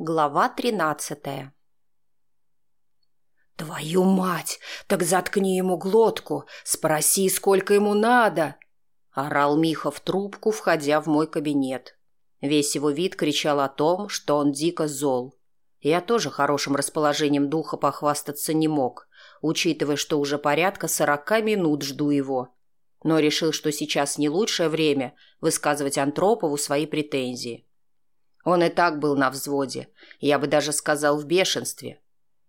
Глава тринадцатая «Твою мать! Так заткни ему глотку! Спроси, сколько ему надо!» Орал Миха в трубку, входя в мой кабинет. Весь его вид кричал о том, что он дико зол. Я тоже хорошим расположением духа похвастаться не мог, учитывая, что уже порядка сорока минут жду его. Но решил, что сейчас не лучшее время высказывать Антропову свои претензии. Он и так был на взводе, я бы даже сказал в бешенстве.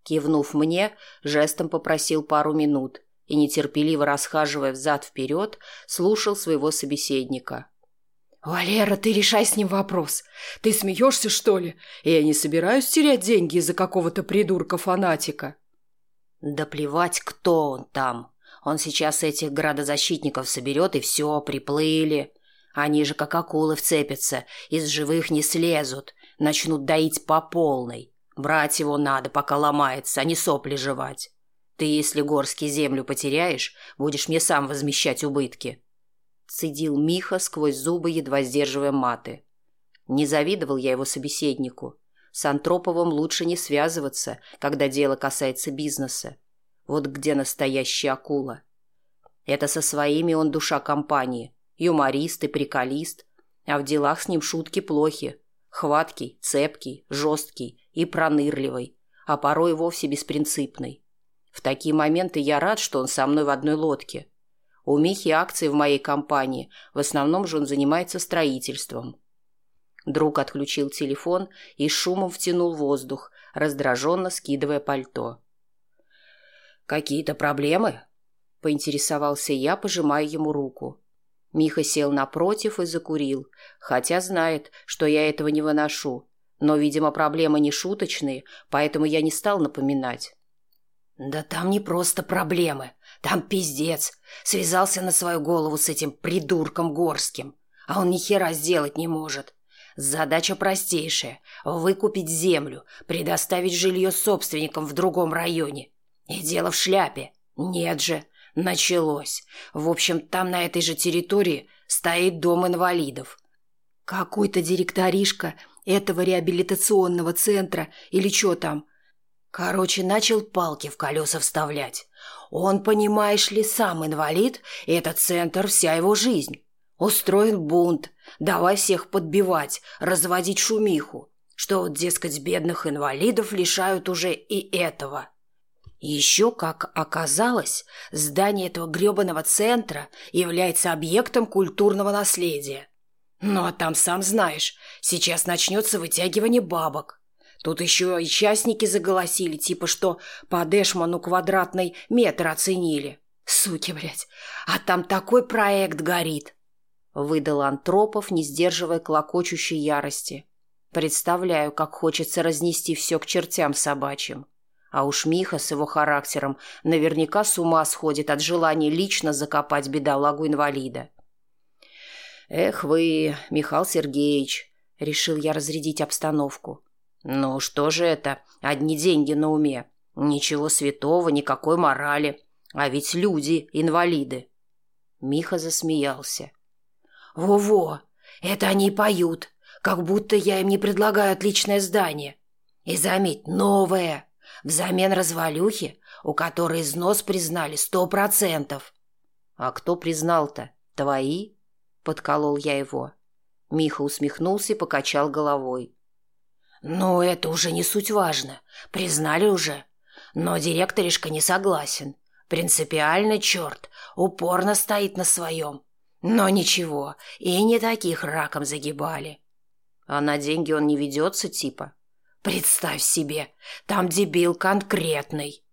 Кивнув мне, жестом попросил пару минут и, нетерпеливо расхаживая взад-вперед, слушал своего собеседника. «Валера, ты решай с ним вопрос. Ты смеешься, что ли? Я не собираюсь терять деньги из-за какого-то придурка-фанатика». «Да плевать, кто он там. Он сейчас этих градозащитников соберет, и все, приплыли. Они же как акулы вцепятся, из живых не слезут, начнут доить по полной. Брать его надо, пока ломается, а не сопли жевать. Ты, если горский землю потеряешь, будешь мне сам возмещать убытки. Цедил Миха сквозь зубы, едва сдерживая маты. Не завидовал я его собеседнику. С Антроповым лучше не связываться, когда дело касается бизнеса. Вот где настоящая акула. Это со своими он душа компании, юморист и приколист, а в делах с ним шутки плохи. Хваткий, цепкий, жесткий и пронырливый, а порой вовсе беспринципный. В такие моменты я рад, что он со мной в одной лодке. У Михи акции в моей компании, в основном же он занимается строительством. Друг отключил телефон и шумом втянул воздух, раздраженно скидывая пальто. «Какие-то проблемы?» – поинтересовался я, пожимая ему руку. Миха сел напротив и закурил, хотя знает, что я этого не выношу. Но, видимо, проблемы не шуточные, поэтому я не стал напоминать. «Да там не просто проблемы. Там пиздец. Связался на свою голову с этим придурком Горским. А он ни хера сделать не может. Задача простейшая – выкупить землю, предоставить жилье собственникам в другом районе. И дело в шляпе. Нет же, Началось. В общем, там на этой же территории стоит дом инвалидов. Какой-то директоришка этого реабилитационного центра или что там. Короче, начал палки в колеса вставлять. Он, понимаешь ли, сам инвалид, и этот центр вся его жизнь. Устроен бунт, давай всех подбивать, разводить шумиху, что вот, дескать, бедных инвалидов лишают уже и этого. Еще, как оказалось, здание этого гребаного центра является объектом культурного наследия. Ну, а там, сам знаешь, сейчас начнется вытягивание бабок. Тут еще и частники заголосили, типа что по Дэшману квадратный метр оценили. Суки, блядь, а там такой проект горит. Выдал Антропов, не сдерживая клокочущей ярости. Представляю, как хочется разнести все к чертям собачьим. А уж Миха с его характером наверняка с ума сходит от желания лично закопать бедолагу-инвалида. «Эх вы, Михаил Сергеевич!» — решил я разрядить обстановку. «Ну что же это? Одни деньги на уме. Ничего святого, никакой морали. А ведь люди — инвалиды». Миха засмеялся. «Во-во! Это они поют, как будто я им не предлагаю отличное здание. И заметь, новое!» Взамен развалюхи, у которой износ признали сто процентов. А кто признал-то? Твои? Подколол я его. Миха усмехнулся и покачал головой. Ну, это уже не суть важно. Признали уже. Но директоришка не согласен. Принципиальный черт, упорно стоит на своем. Но ничего, и не таких раком загибали. А на деньги он не ведется, типа? Представь себе, там дебил конкретный.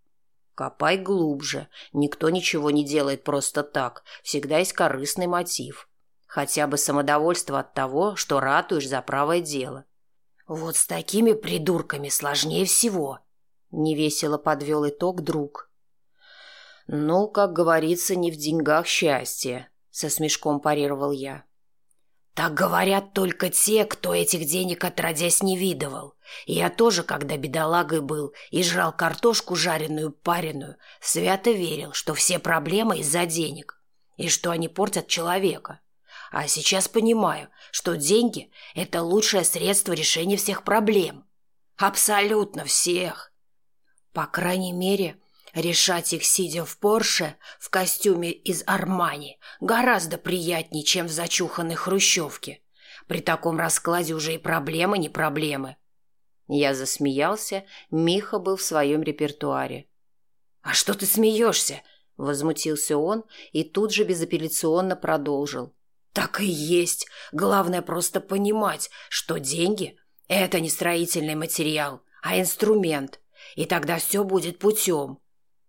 Копай глубже. Никто ничего не делает просто так. Всегда есть корыстный мотив. Хотя бы самодовольство от того, что ратуешь за правое дело. Вот с такими придурками сложнее всего. Невесело подвел итог друг. Ну, как говорится, не в деньгах счастье, со смешком парировал я. Так говорят только те, кто этих денег отродясь не видывал. Я тоже, когда бедолагой был и жрал картошку жареную, пареную, свято верил, что все проблемы из-за денег, и что они портят человека. А сейчас понимаю, что деньги – это лучшее средство решения всех проблем. Абсолютно всех. По крайней мере, решать их, сидя в Порше, в костюме из Армани, гораздо приятнее, чем в зачуханной хрущевке. При таком раскладе уже и проблемы не проблемы. Я засмеялся, Миха был в своем репертуаре. «А что ты смеешься?» – возмутился он и тут же безапелляционно продолжил. «Так и есть. Главное просто понимать, что деньги – это не строительный материал, а инструмент. И тогда все будет путем».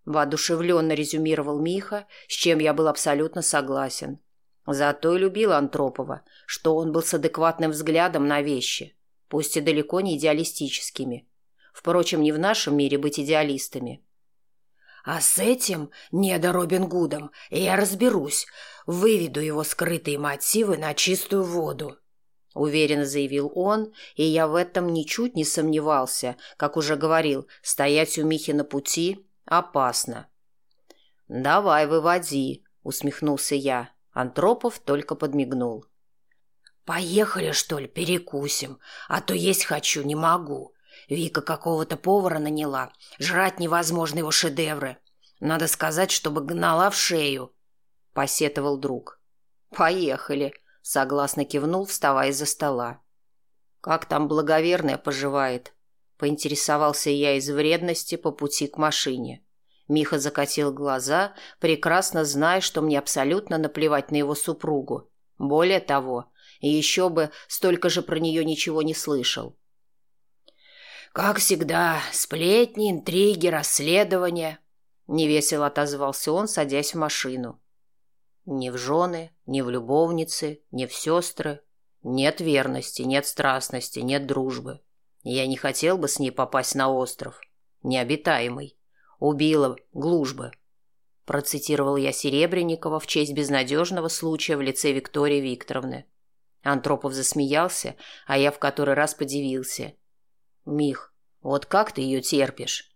Воодушевленно резюмировал Миха, с чем я был абсолютно согласен. Зато и любил Антропова, что он был с адекватным взглядом на вещи, пусть и далеко не идеалистическими. Впрочем, не в нашем мире быть идеалистами. А с этим, недо Робин Гудом, я разберусь, выведу его скрытые мотивы на чистую воду. Уверенно заявил он, и я в этом ничуть не сомневался. Как уже говорил, стоять у Михи на пути опасно. «Давай, выводи», — усмехнулся я. Антропов только подмигнул. «Поехали, что ли, перекусим? А то есть хочу, не могу. Вика какого-то повара наняла. Жрать невозможно его шедевры. Надо сказать, чтобы гнала в шею», — посетовал друг. «Поехали», — согласно кивнул, вставая из-за стола. «Как там благоверная поживает?» — поинтересовался я из вредности по пути к машине. Миха закатил глаза, прекрасно зная, что мне абсолютно наплевать на его супругу. Более того, еще бы столько же про нее ничего не слышал. «Как всегда, сплетни, интриги, расследования», — невесело отозвался он, садясь в машину. «Ни в жены, ни в любовницы, ни в сестры. Нет верности, нет страстности, нет дружбы. Я не хотел бы с ней попасть на остров. Необитаемый. Убила глужбы. Процитировал я Серебренникова в честь безнадежного случая в лице Виктории Викторовны. Антропов засмеялся, а я в который раз подивился. «Мих, вот как ты ее терпишь?»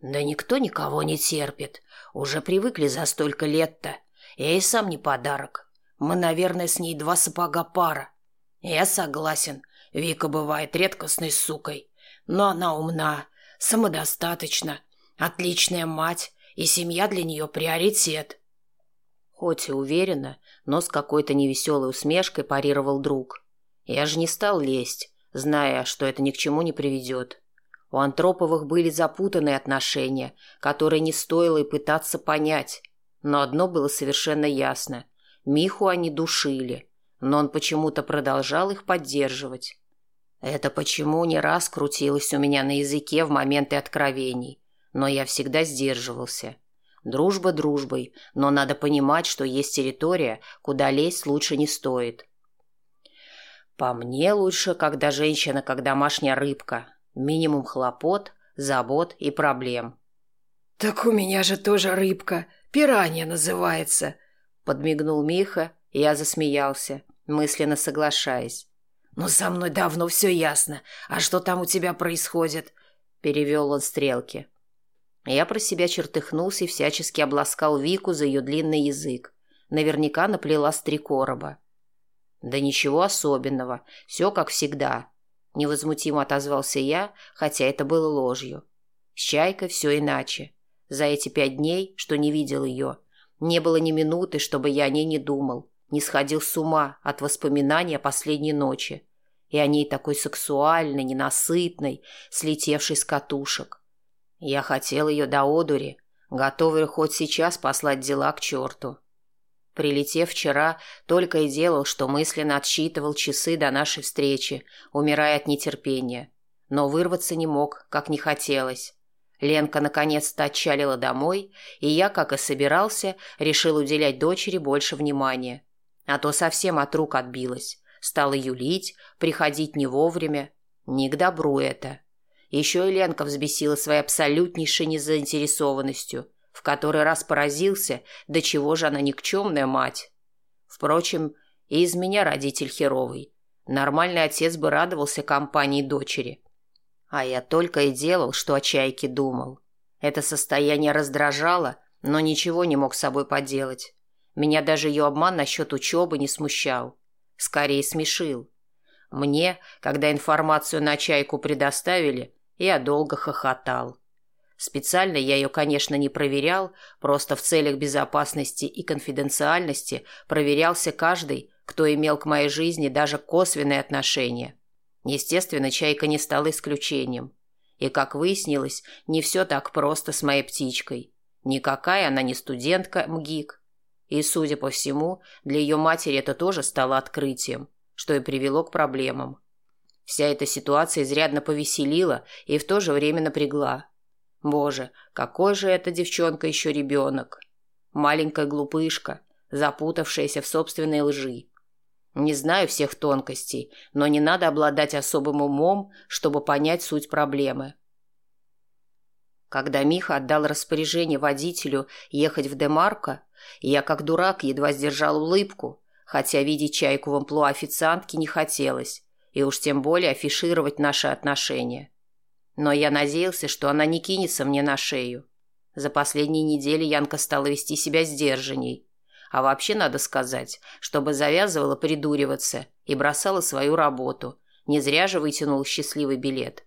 «Да никто никого не терпит. Уже привыкли за столько лет-то. Я и сам не подарок. Мы, наверное, с ней два сапога пара. Я согласен, Вика бывает редкостной сукой. Но она умна, самодостаточна Отличная мать, и семья для нее приоритет. Хоть и уверенно, но с какой-то невеселой усмешкой парировал друг. Я же не стал лезть, зная, что это ни к чему не приведет. У Антроповых были запутанные отношения, которые не стоило и пытаться понять. Но одно было совершенно ясно. Миху они душили, но он почему-то продолжал их поддерживать. Это почему не раз крутилось у меня на языке в моменты откровений но я всегда сдерживался. Дружба дружбой, но надо понимать, что есть территория, куда лезть лучше не стоит. По мне лучше, когда женщина как домашняя рыбка. Минимум хлопот, забот и проблем. «Так у меня же тоже рыбка. Пиранья называется», — подмигнул Миха, я засмеялся, мысленно соглашаясь. «Но со мной давно все ясно. А что там у тебя происходит?» — перевел он стрелки. Я про себя чертыхнулся и всячески обласкал Вику за ее длинный язык. Наверняка наплела с три короба. «Да ничего особенного. Все как всегда», — невозмутимо отозвался я, хотя это было ложью. С Чайкой все иначе. За эти пять дней, что не видел ее, не было ни минуты, чтобы я о ней не думал, не сходил с ума от воспоминаний о последней ночи и о ней такой сексуальной, ненасытной, слетевшей с катушек. Я хотел ее до одури, готовый хоть сейчас послать дела к черту. Прилетев вчера, только и делал, что мысленно отсчитывал часы до нашей встречи, умирая от нетерпения. Но вырваться не мог, как не хотелось. Ленка наконец-то отчалила домой, и я, как и собирался, решил уделять дочери больше внимания. А то совсем от рук отбилась. Стала юлить, приходить не вовремя. Не к добру это. Еще и Ленка взбесила своей абсолютнейшей незаинтересованностью, в который раз поразился, до чего же она никчемная мать. Впрочем, и из меня родитель херовый. Нормальный отец бы радовался компании дочери. А я только и делал, что о чайке думал. Это состояние раздражало, но ничего не мог с собой поделать. Меня даже ее обман насчет учебы не смущал. Скорее смешил. Мне, когда информацию на чайку предоставили, я долго хохотал. Специально я ее, конечно, не проверял, просто в целях безопасности и конфиденциальности проверялся каждый, кто имел к моей жизни даже косвенное отношение. Естественно, чайка не стала исключением. И, как выяснилось, не все так просто с моей птичкой. Никакая она не студентка МГИК. И, судя по всему, для ее матери это тоже стало открытием, что и привело к проблемам. Вся эта ситуация изрядно повеселила и в то же время напрягла. Боже, какой же эта девчонка еще ребенок. Маленькая глупышка, запутавшаяся в собственной лжи. Не знаю всех тонкостей, но не надо обладать особым умом, чтобы понять суть проблемы. Когда Миха отдал распоряжение водителю ехать в Демарко, я, как дурак, едва сдержал улыбку, хотя видеть чайку в амплуа официантки не хотелось, и уж тем более афишировать наши отношения. Но я надеялся, что она не кинется мне на шею. За последние недели Янка стала вести себя сдержанней. А вообще надо сказать, чтобы завязывала придуриваться и бросала свою работу. Не зря же вытянул счастливый билет.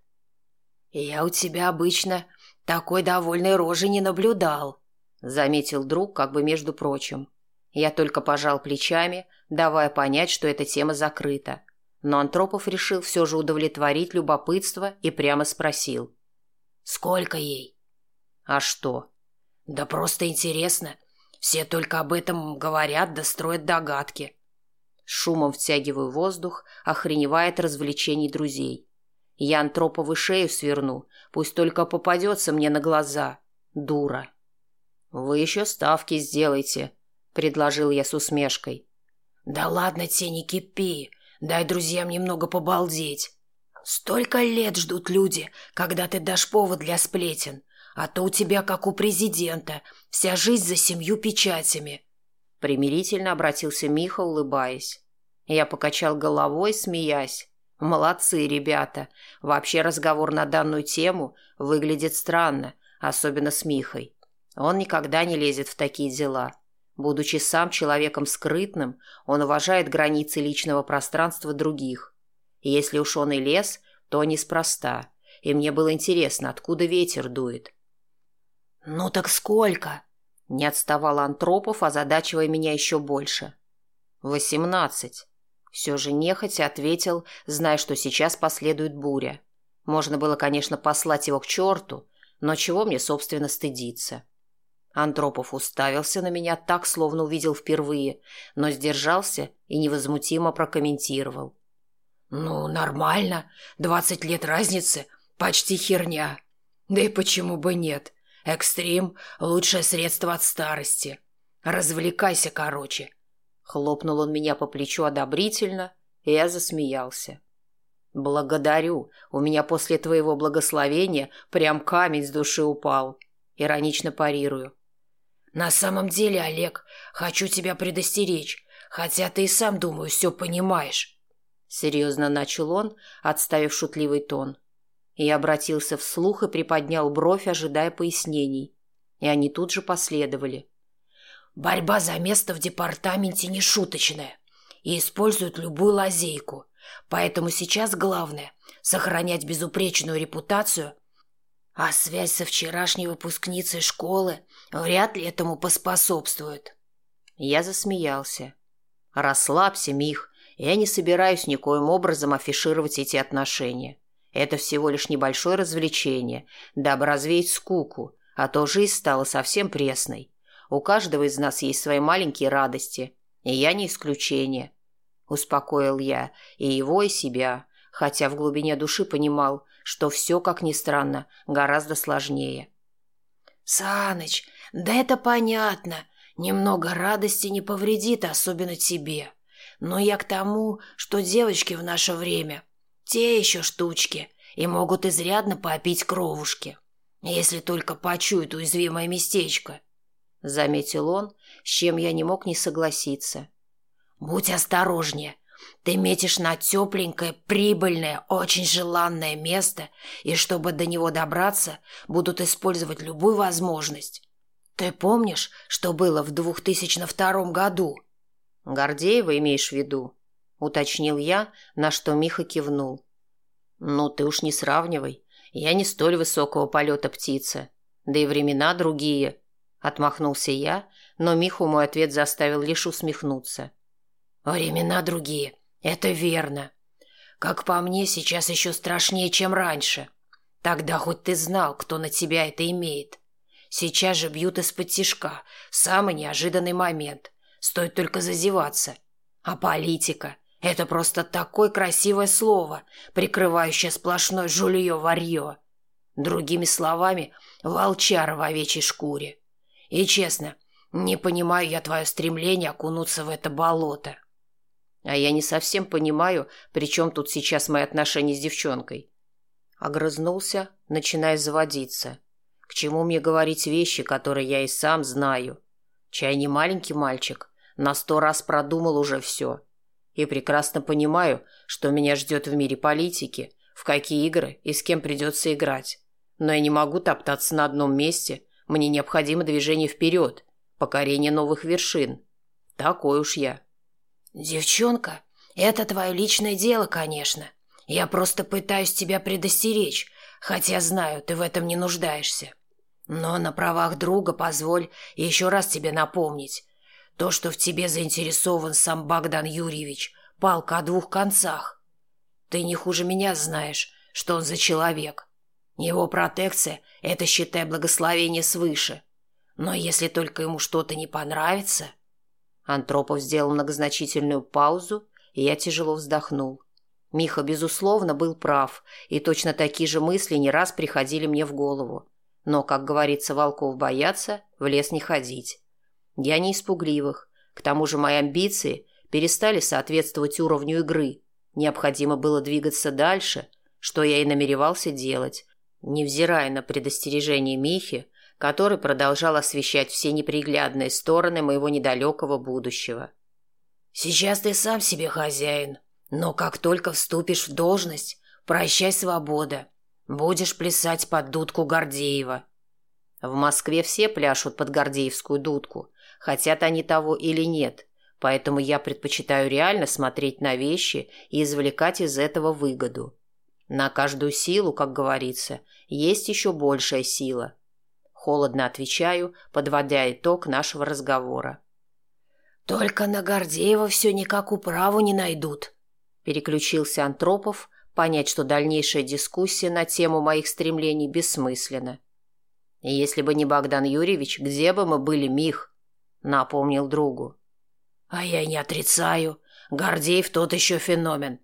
«Я у тебя обычно такой довольной рожи не наблюдал», — заметил друг как бы между прочим. Я только пожал плечами, давая понять, что эта тема закрыта. Но Антропов решил все же удовлетворить любопытство и прямо спросил. «Сколько ей?» «А что?» «Да просто интересно. Все только об этом говорят да строят догадки». шумом втягиваю воздух, охреневает развлечений друзей. Я Антропову шею сверну, пусть только попадется мне на глаза. Дура. «Вы еще ставки сделайте», — предложил я с усмешкой. «Да ладно тебе, не кипи. Дай друзьям немного побалдеть. Столько лет ждут люди, когда ты дашь повод для сплетен, а то у тебя, как у президента, вся жизнь за семью печатями». Примирительно обратился Миха, улыбаясь. Я покачал головой, смеясь. «Молодцы, ребята. Вообще разговор на данную тему выглядит странно, особенно с Михой. Он никогда не лезет в такие дела. Будучи сам человеком скрытным, он уважает границы личного пространства других. Если уж он и лез, то неспроста. И мне было интересно, откуда ветер дует. «Ну так сколько?» Не отставал Антропов, озадачивая меня еще больше. «Восемнадцать». Все же нехотя ответил, зная, что сейчас последует буря. Можно было, конечно, послать его к черту, но чего мне, собственно, стыдиться? Антропов уставился на меня так, словно увидел впервые, но сдержался и невозмутимо прокомментировал. «Ну, нормально. Двадцать лет разницы. Почти херня. Да и почему бы нет? Экстрим – лучшее средство от старости. Развлекайся, короче». Хлопнул он меня по плечу одобрительно, и я засмеялся. «Благодарю. У меня после твоего благословения прям камень с души упал». Иронично парирую. «На самом деле, Олег, хочу тебя предостеречь, хотя ты и сам, думаю, все понимаешь». Серьезно начал он, отставив шутливый тон. Я обратился вслух и приподнял бровь, ожидая пояснений. И они тут же последовали. «Борьба за место в департаменте не шуточная и используют любую лазейку. Поэтому сейчас главное – сохранять безупречную репутацию – а связь со вчерашней выпускницей школы вряд ли этому поспособствует. Я засмеялся. Расслабься, Мих. Я не собираюсь никоим образом афишировать эти отношения. Это всего лишь небольшое развлечение, дабы развеять скуку, а то жизнь стала совсем пресной. У каждого из нас есть свои маленькие радости, и я не исключение. Успокоил я и его, и себя, хотя в глубине души понимал, что все, как ни странно, гораздо сложнее. «Саныч, да это понятно. Немного радости не повредит, особенно тебе. Но я к тому, что девочки в наше время – те еще штучки и могут изрядно попить кровушки, если только почуют уязвимое местечко», – заметил он, с чем я не мог не согласиться. «Будь осторожнее, ты метишь на тепленькое, прибыльное, очень желанное место, и чтобы до него добраться, будут использовать любую возможность. Ты помнишь, что было в 2002 году? Гордеева имеешь в виду? – уточнил я, на что Миха кивнул. «Ну, ты уж не сравнивай. Я не столь высокого полета птица. Да и времена другие», – отмахнулся я, но Миху мой ответ заставил лишь усмехнуться. «Времена другие. Это верно. Как по мне, сейчас еще страшнее, чем раньше. Тогда хоть ты знал, кто на тебя это имеет. Сейчас же бьют из-под тишка. Самый неожиданный момент. Стоит только зазеваться. А политика – это просто такое красивое слово, прикрывающее сплошное жулье-варье. Другими словами, волчара в овечьей шкуре. И честно, не понимаю я твое стремление окунуться в это болото. А я не совсем понимаю, при чем тут сейчас мои отношения с девчонкой. Огрызнулся, начиная заводиться. К чему мне говорить вещи, которые я и сам знаю? Чай не маленький мальчик, на сто раз продумал уже все. И прекрасно понимаю, что меня ждет в мире политики, в какие игры и с кем придется играть. Но я не могу топтаться на одном месте, мне необходимо движение вперед, покорение новых вершин. Такой уж я. «Девчонка, это твое личное дело, конечно. Я просто пытаюсь тебя предостеречь, хотя знаю, ты в этом не нуждаешься. Но на правах друга позволь еще раз тебе напомнить. То, что в тебе заинтересован сам Богдан Юрьевич, палка о двух концах. Ты не хуже меня знаешь, что он за человек. Его протекция – это, считай, благословение свыше. Но если только ему что-то не понравится... Антропов сделал многозначительную паузу, и я тяжело вздохнул. Миха, безусловно, был прав, и точно такие же мысли не раз приходили мне в голову. Но, как говорится, волков бояться, в лес не ходить. Я не испугливых. К тому же мои амбиции перестали соответствовать уровню игры. Необходимо было двигаться дальше, что я и намеревался делать, невзирая на предостережение Михи, который продолжал освещать все неприглядные стороны моего недалекого будущего. «Сейчас ты сам себе хозяин», но как только вступишь в должность, прощай свобода. Будешь плясать под дудку Гордеева. В Москве все пляшут под Гордеевскую дудку, хотят они того или нет, поэтому я предпочитаю реально смотреть на вещи и извлекать из этого выгоду. На каждую силу, как говорится, есть еще большая сила. Холодно отвечаю, подводя итог нашего разговора. «Только на Гордеева все никак управу не найдут», Переключился Антропов, понять, что дальнейшая дискуссия на тему моих стремлений бессмысленна. «Если бы не Богдан Юрьевич, где бы мы были, Мих?» — напомнил другу. «А я не отрицаю. Гордеев тот еще феномен.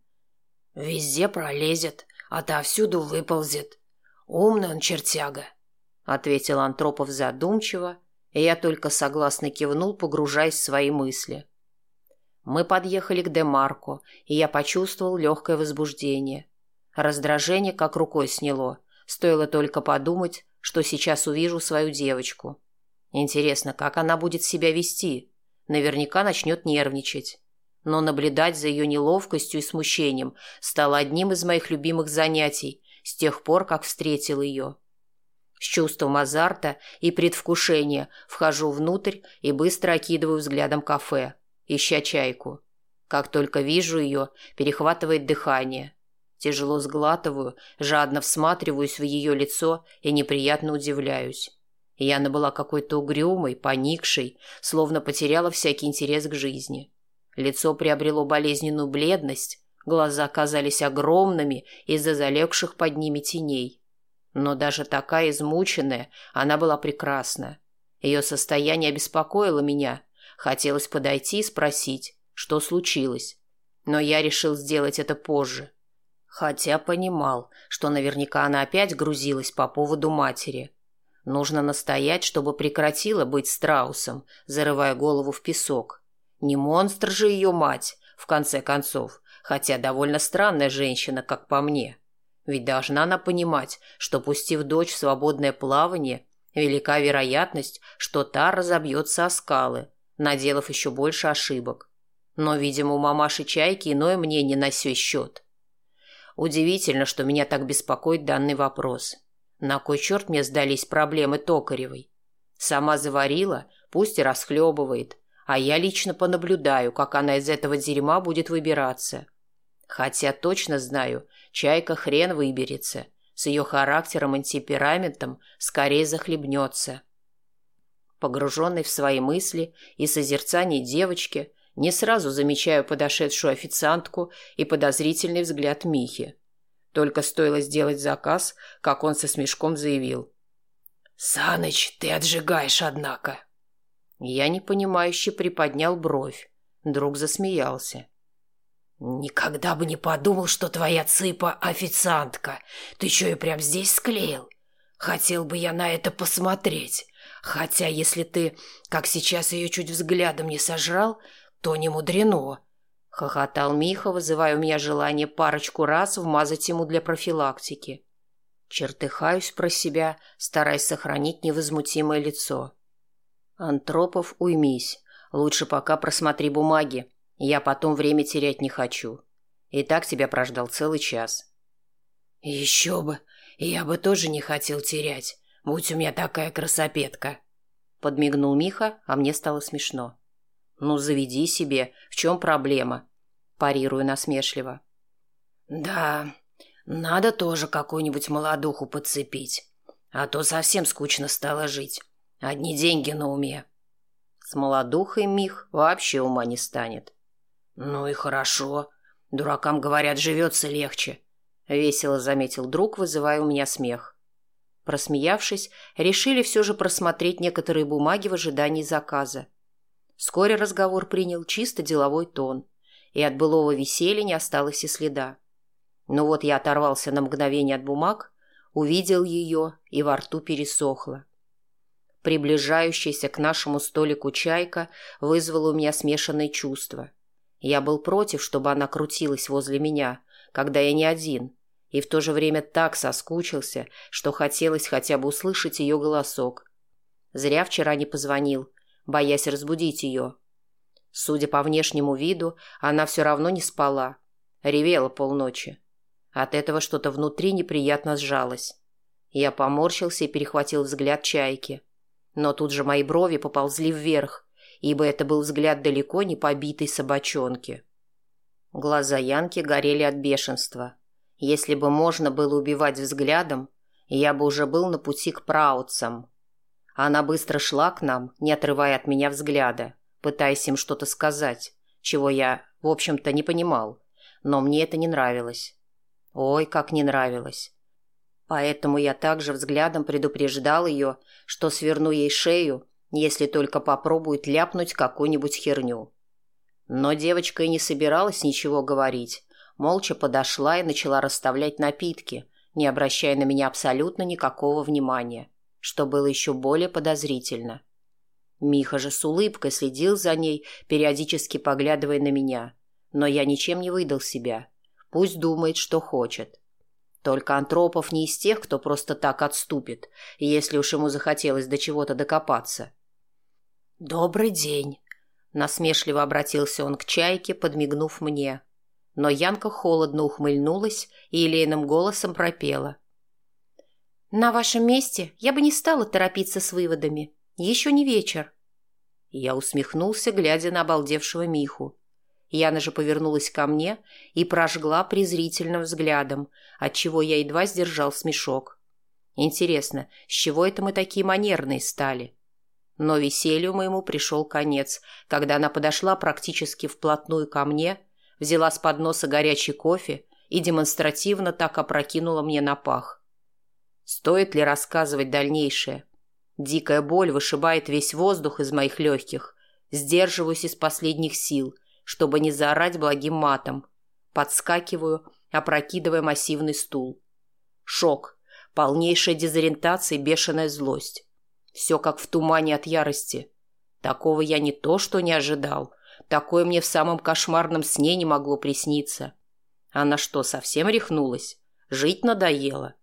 Везде пролезет, отовсюду выползет. Умный он чертяга», — ответил Антропов задумчиво, и я только согласно кивнул, погружаясь в свои мысли. Мы подъехали к Демарко, и я почувствовал легкое возбуждение. Раздражение как рукой сняло. Стоило только подумать, что сейчас увижу свою девочку. Интересно, как она будет себя вести? Наверняка начнет нервничать. Но наблюдать за ее неловкостью и смущением стало одним из моих любимых занятий с тех пор, как встретил ее. С чувством азарта и предвкушения вхожу внутрь и быстро окидываю взглядом кафе ища чайку. Как только вижу ее, перехватывает дыхание. Тяжело сглатываю, жадно всматриваюсь в ее лицо и неприятно удивляюсь. Яна была какой-то угрюмой, поникшей, словно потеряла всякий интерес к жизни. Лицо приобрело болезненную бледность, глаза казались огромными из-за залегших под ними теней. Но даже такая измученная, она была прекрасна. Ее состояние обеспокоило меня, Хотелось подойти и спросить, что случилось. Но я решил сделать это позже. Хотя понимал, что наверняка она опять грузилась по поводу матери. Нужно настоять, чтобы прекратила быть страусом, зарывая голову в песок. Не монстр же ее мать, в конце концов, хотя довольно странная женщина, как по мне. Ведь должна она понимать, что, пустив дочь в свободное плавание, велика вероятность, что та разобьется о скалы, наделав еще больше ошибок. Но, видимо, у мамаши Чайки иное мнение на сей счет. Удивительно, что меня так беспокоит данный вопрос. На кой черт мне сдались проблемы Токаревой? Сама заварила, пусть и расхлебывает, а я лично понаблюдаю, как она из этого дерьма будет выбираться. Хотя точно знаю, чайка хрен выберется. С ее характером и темпераментом скорее захлебнется. Погруженный в свои мысли и созерцание девочки, не сразу замечаю подошедшую официантку и подозрительный взгляд Михи. Только стоило сделать заказ, как он со смешком заявил. «Саныч, ты отжигаешь, однако!» Я непонимающе приподнял бровь. Друг засмеялся. «Никогда бы не подумал, что твоя цыпа – официантка. Ты что, ее прям здесь склеил? Хотел бы я на это посмотреть. Хотя, если ты, как сейчас, ее чуть взглядом не сожрал, то не мудрено. Хохотал Миха, вызывая у меня желание парочку раз вмазать ему для профилактики. Чертыхаюсь про себя, стараясь сохранить невозмутимое лицо. Антропов, уймись. Лучше пока просмотри бумаги. Я потом время терять не хочу. И так тебя прождал целый час. Еще бы. Я бы тоже не хотел терять. Будь у меня такая красопетка. Подмигнул Миха, а мне стало смешно. «Ну, заведи себе. В чем проблема?» Парирую насмешливо. «Да, надо тоже какую-нибудь молодуху подцепить. А то совсем скучно стало жить. Одни деньги на уме». С молодухой Мих вообще ума не станет. «Ну и хорошо. Дуракам, говорят, живется легче», — весело заметил друг, вызывая у меня смех. Просмеявшись, решили все же просмотреть некоторые бумаги в ожидании заказа. Вскоре разговор принял чисто деловой тон, и от былого веселья не осталось и следа. Но вот я оторвался на мгновение от бумаг, увидел ее, и во рту пересохло. Приближающаяся к нашему столику чайка вызвала у меня смешанные чувства. Я был против, чтобы она крутилась возле меня, когда я не один, и в то же время так соскучился, что хотелось хотя бы услышать ее голосок. Зря вчера не позвонил, боясь разбудить ее. Судя по внешнему виду, она все равно не спала. Ревела полночи. От этого что-то внутри неприятно сжалось. Я поморщился и перехватил взгляд чайки. Но тут же мои брови поползли вверх, ибо это был взгляд далеко не побитой собачонки. Глаза Янки горели от бешенства. Если бы можно было убивать взглядом, я бы уже был на пути к праутцам. Она быстро шла к нам, не отрывая от меня взгляда, пытаясь им что-то сказать, чего я, в общем-то, не понимал. Но мне это не нравилось. Ой, как не нравилось. Поэтому я также взглядом предупреждал ее, что сверну ей шею, если только попробует ляпнуть какую-нибудь херню. Но девочка и не собиралась ничего говорить, молча подошла и начала расставлять напитки, не обращая на меня абсолютно никакого внимания что было еще более подозрительно. Миха же с улыбкой следил за ней, периодически поглядывая на меня. Но я ничем не выдал себя. Пусть думает, что хочет. Только Антропов не из тех, кто просто так отступит, если уж ему захотелось до чего-то докопаться. «Добрый день», — насмешливо обратился он к чайке, подмигнув мне. Но Янка холодно ухмыльнулась и елейным голосом пропела. «На вашем месте я бы не стала торопиться с выводами. Еще не вечер». Я усмехнулся, глядя на обалдевшего Миху. Яна же повернулась ко мне и прожгла презрительным взглядом, отчего я едва сдержал смешок. Интересно, с чего это мы такие манерные стали? Но веселью моему пришел конец, когда она подошла практически вплотную ко мне, взяла с подноса горячий кофе и демонстративно так опрокинула мне на пах. Стоит ли рассказывать дальнейшее? Дикая боль вышибает весь воздух из моих легких. Сдерживаюсь из последних сил, чтобы не заорать благим матом. Подскакиваю, опрокидывая массивный стул. Шок, полнейшая дезориентация и бешеная злость. Все как в тумане от ярости. Такого я не то что не ожидал. Такое мне в самом кошмарном сне не могло присниться. Она что, совсем рехнулась? Жить надоело.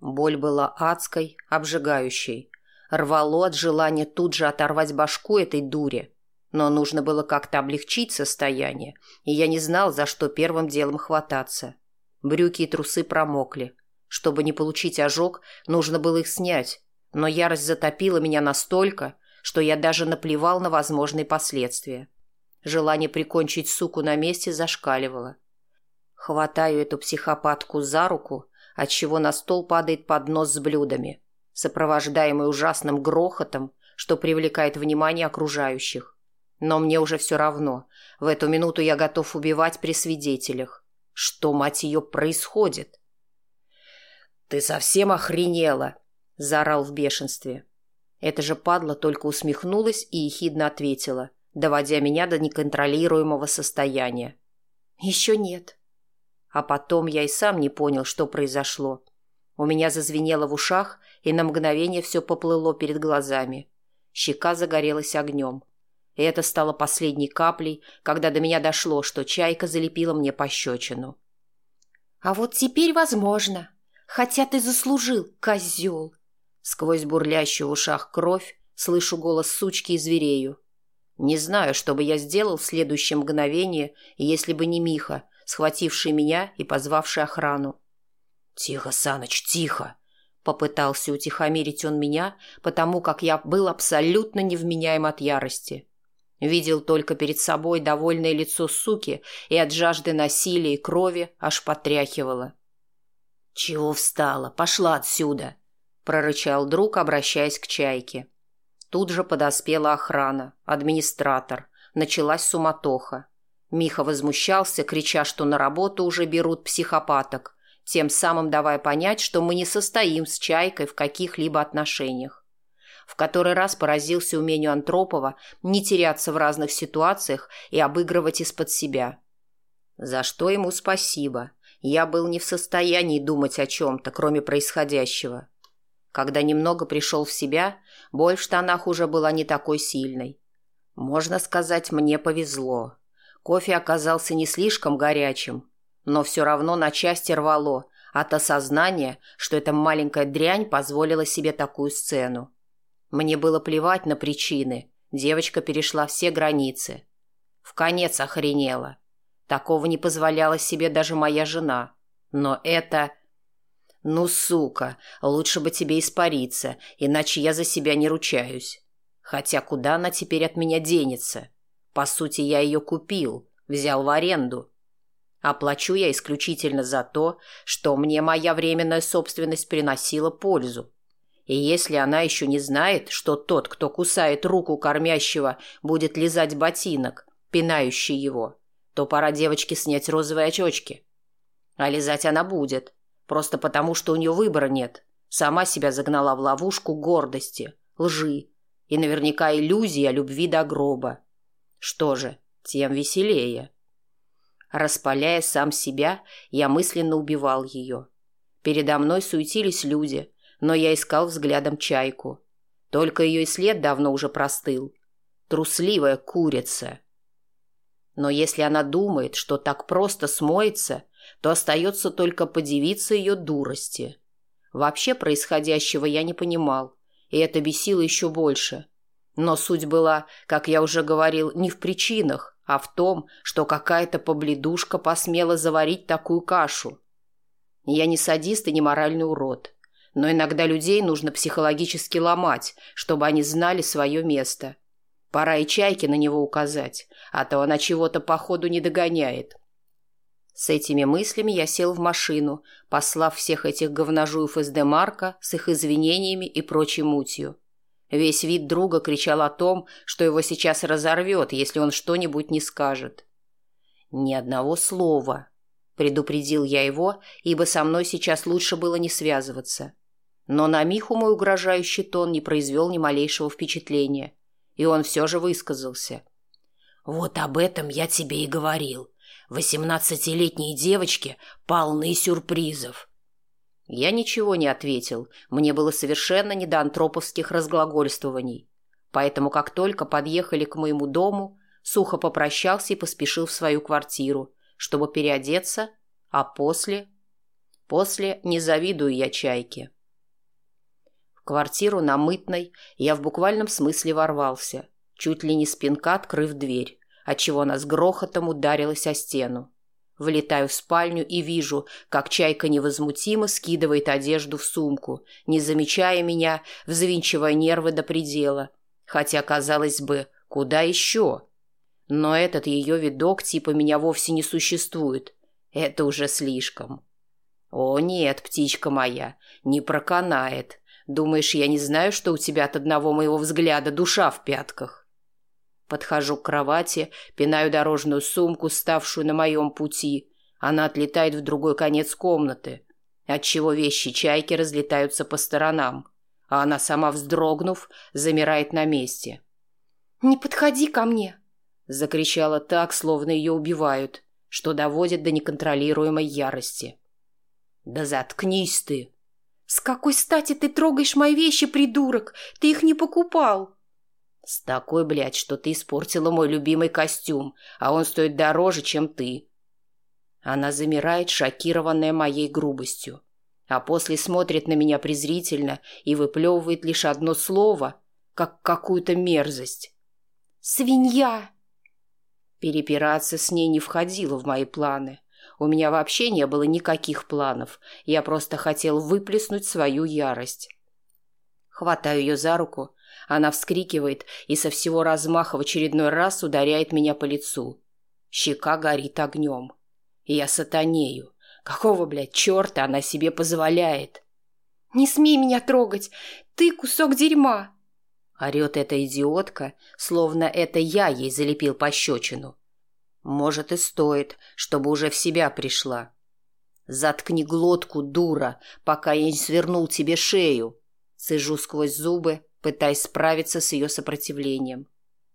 Боль была адской, обжигающей. Рвало от желания тут же оторвать башку этой дуре. Но нужно было как-то облегчить состояние, и я не знал, за что первым делом хвататься. Брюки и трусы промокли. Чтобы не получить ожог, нужно было их снять. Но ярость затопила меня настолько, что я даже наплевал на возможные последствия. Желание прикончить суку на месте зашкаливало. Хватаю эту психопатку за руку, отчего на стол падает поднос с блюдами, сопровождаемый ужасным грохотом, что привлекает внимание окружающих. Но мне уже все равно. В эту минуту я готов убивать при свидетелях. Что, мать ее, происходит? «Ты совсем охренела!» – заорал в бешенстве. Эта же падла только усмехнулась и ехидно ответила, доводя меня до неконтролируемого состояния. «Еще нет». А потом я и сам не понял, что произошло. У меня зазвенело в ушах, и на мгновение все поплыло перед глазами. Щека загорелась огнем. Это стало последней каплей, когда до меня дошло, что чайка залепила мне пощечину. «А вот теперь возможно. Хотя ты заслужил, козел!» Сквозь бурлящую в ушах кровь слышу голос сучки и зверею. Не знаю, что бы я сделал в следующее мгновение, если бы не Миха, схвативший меня и позвавший охрану. «Тихо, Саныч, тихо!» Попытался утихомирить он меня, потому как я был абсолютно невменяем от ярости. Видел только перед собой довольное лицо суки и от жажды насилия и крови аж потряхивало. «Чего встала? Пошла отсюда!» – прорычал друг, обращаясь к чайке. Тут же подоспела охрана, администратор. Началась суматоха. Миха возмущался, крича, что на работу уже берут психопаток тем самым давая понять, что мы не состоим с Чайкой в каких-либо отношениях. В который раз поразился умению Антропова не теряться в разных ситуациях и обыгрывать из-под себя. За что ему спасибо. Я был не в состоянии думать о чем-то, кроме происходящего. Когда немного пришел в себя, боль в штанах уже была не такой сильной. Можно сказать, мне повезло. Кофе оказался не слишком горячим, но все равно на части рвало от осознания, что эта маленькая дрянь позволила себе такую сцену. Мне было плевать на причины. Девочка перешла все границы. В конец охренела. Такого не позволяла себе даже моя жена. Но это... Ну, сука, лучше бы тебе испариться, иначе я за себя не ручаюсь. Хотя куда она теперь от меня денется? По сути, я ее купил, взял в аренду. Оплачу я исключительно за то, что мне моя временная собственность приносила пользу. И если она еще не знает, что тот, кто кусает руку кормящего, будет лизать ботинок, пинающий его, то пора девочке снять розовые очочки. А лизать она будет, просто потому, что у нее выбора нет. Сама себя загнала в ловушку гордости, лжи и наверняка иллюзии о любви до гроба. Что же, тем веселее. Распаляя сам себя, я мысленно убивал ее. Передо мной суетились люди, но я искал взглядом чайку. Только ее и след давно уже простыл. Трусливая курица. Но если она думает, что так просто смоется, то остается только подивиться ее дурости. Вообще происходящего я не понимал, и это бесило еще больше. Но суть была, как я уже говорил, не в причинах, а в том, что какая-то побледушка посмела заварить такую кашу. Я не садист и не моральный урод, но иногда людей нужно психологически ломать, чтобы они знали свое место. Пора и чайке на него указать, а то она чего-то походу не догоняет. С этими мыслями я сел в машину, послав всех этих говножуев из Демарка с их извинениями и прочей мутью. Весь вид друга кричал о том, что его сейчас разорвет, если он что-нибудь не скажет. «Ни одного слова», — предупредил я его, ибо со мной сейчас лучше было не связываться. Но на Миху мой угрожающий тон не произвел ни малейшего впечатления, и он все же высказался. «Вот об этом я тебе и говорил. Восемнадцатилетние девочки полны сюрпризов. Я ничего не ответил, мне было совершенно не до антроповских разглагольствований. Поэтому, как только подъехали к моему дому, сухо попрощался и поспешил в свою квартиру, чтобы переодеться, а после... После не завидую я чайке. Квартиру на Мытной я в буквальном смысле ворвался, чуть ли не спинка открыв дверь, отчего она с грохотом ударилась о стену. Влетаю в спальню и вижу, как чайка невозмутимо скидывает одежду в сумку, не замечая меня, взвинчивая нервы до предела, Хотя, казалось бы, куда еще? Но этот ее видок типа меня вовсе не существует. Это уже слишком. О нет, птичка моя, не проканает. Думаешь, я не знаю, что у тебя от одного моего взгляда душа в пятках? Подхожу к кровати, пинаю дорожную сумку, ставшую на моем пути. Она отлетает в другой конец комнаты, отчего вещи чайки разлетаются по сторонам, а она сама, вздрогнув, замирает на месте. «Не подходи ко мне!» — закричала так, словно ее убивают, что доводит до неконтролируемой ярости. «Да заткнись ты!» «С какой стати ты трогаешь мои вещи, придурок? Ты их не покупал!» «С такой, блядь, что ты испортила мой любимый костюм, а он стоит дороже, чем ты». Она замирает, шокированная моей грубостью, а после смотрит на меня презрительно и выплевывает лишь одно слово, как какую-то мерзость. «Свинья!» Перепираться с ней не входило в мои планы. У меня вообще не было никаких планов. Я просто хотел выплеснуть свою ярость. Хватаю ее за руку. Она вскрикивает и со всего размаха в очередной раз ударяет меня по лицу. Щека горит огнем. Я сатанею. Какого, блядь, черта она себе позволяет? «Не смей меня трогать! Ты кусок дерьма!» Орет эта идиотка, словно это я ей залепил пощечину. Может, и стоит, чтобы уже в себя пришла. Заткни глотку, дура, пока я не свернул тебе шею. Цежу сквозь зубы, пытаясь справиться с ее сопротивлением.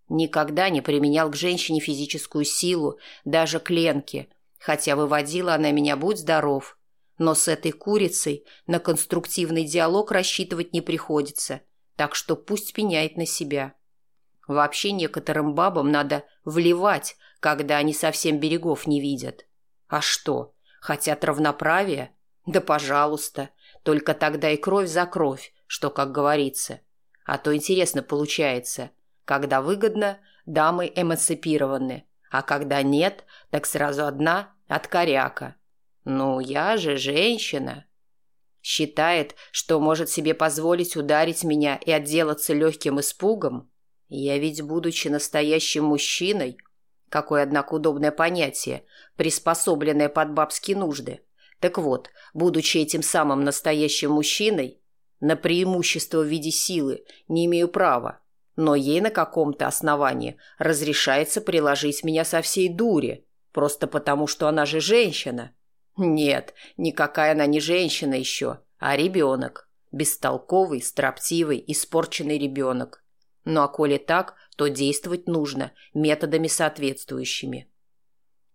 Никогда не применял к женщине физическую силу, даже к Ленке, хотя выводила она меня «будь здоров». Но с этой курицей на конструктивный диалог рассчитывать не приходится, так что пусть пеняет на себя. Вообще некоторым бабам надо вливать, когда они совсем берегов не видят. А что, хотят равноправия? Да пожалуйста, только тогда и кровь за кровь, что, как говорится. А то интересно получается, когда выгодно, дамы эмансипированы, а когда нет, так сразу одна от коряка. Ну, я же женщина. Считает, что может себе позволить ударить меня и отделаться легким испугом? Я ведь, будучи настоящим мужчиной, Какое, однако, удобное понятие, приспособленное под бабские нужды. Так вот, будучи этим самым настоящим мужчиной, на преимущество в виде силы не имею права, но ей на каком-то основании разрешается приложить меня со всей дури, просто потому, что она же женщина. Нет, никакая она не женщина еще, а ребенок. Бестолковый, строптивый, испорченный ребенок. Ну а коли так, то действовать нужно методами соответствующими.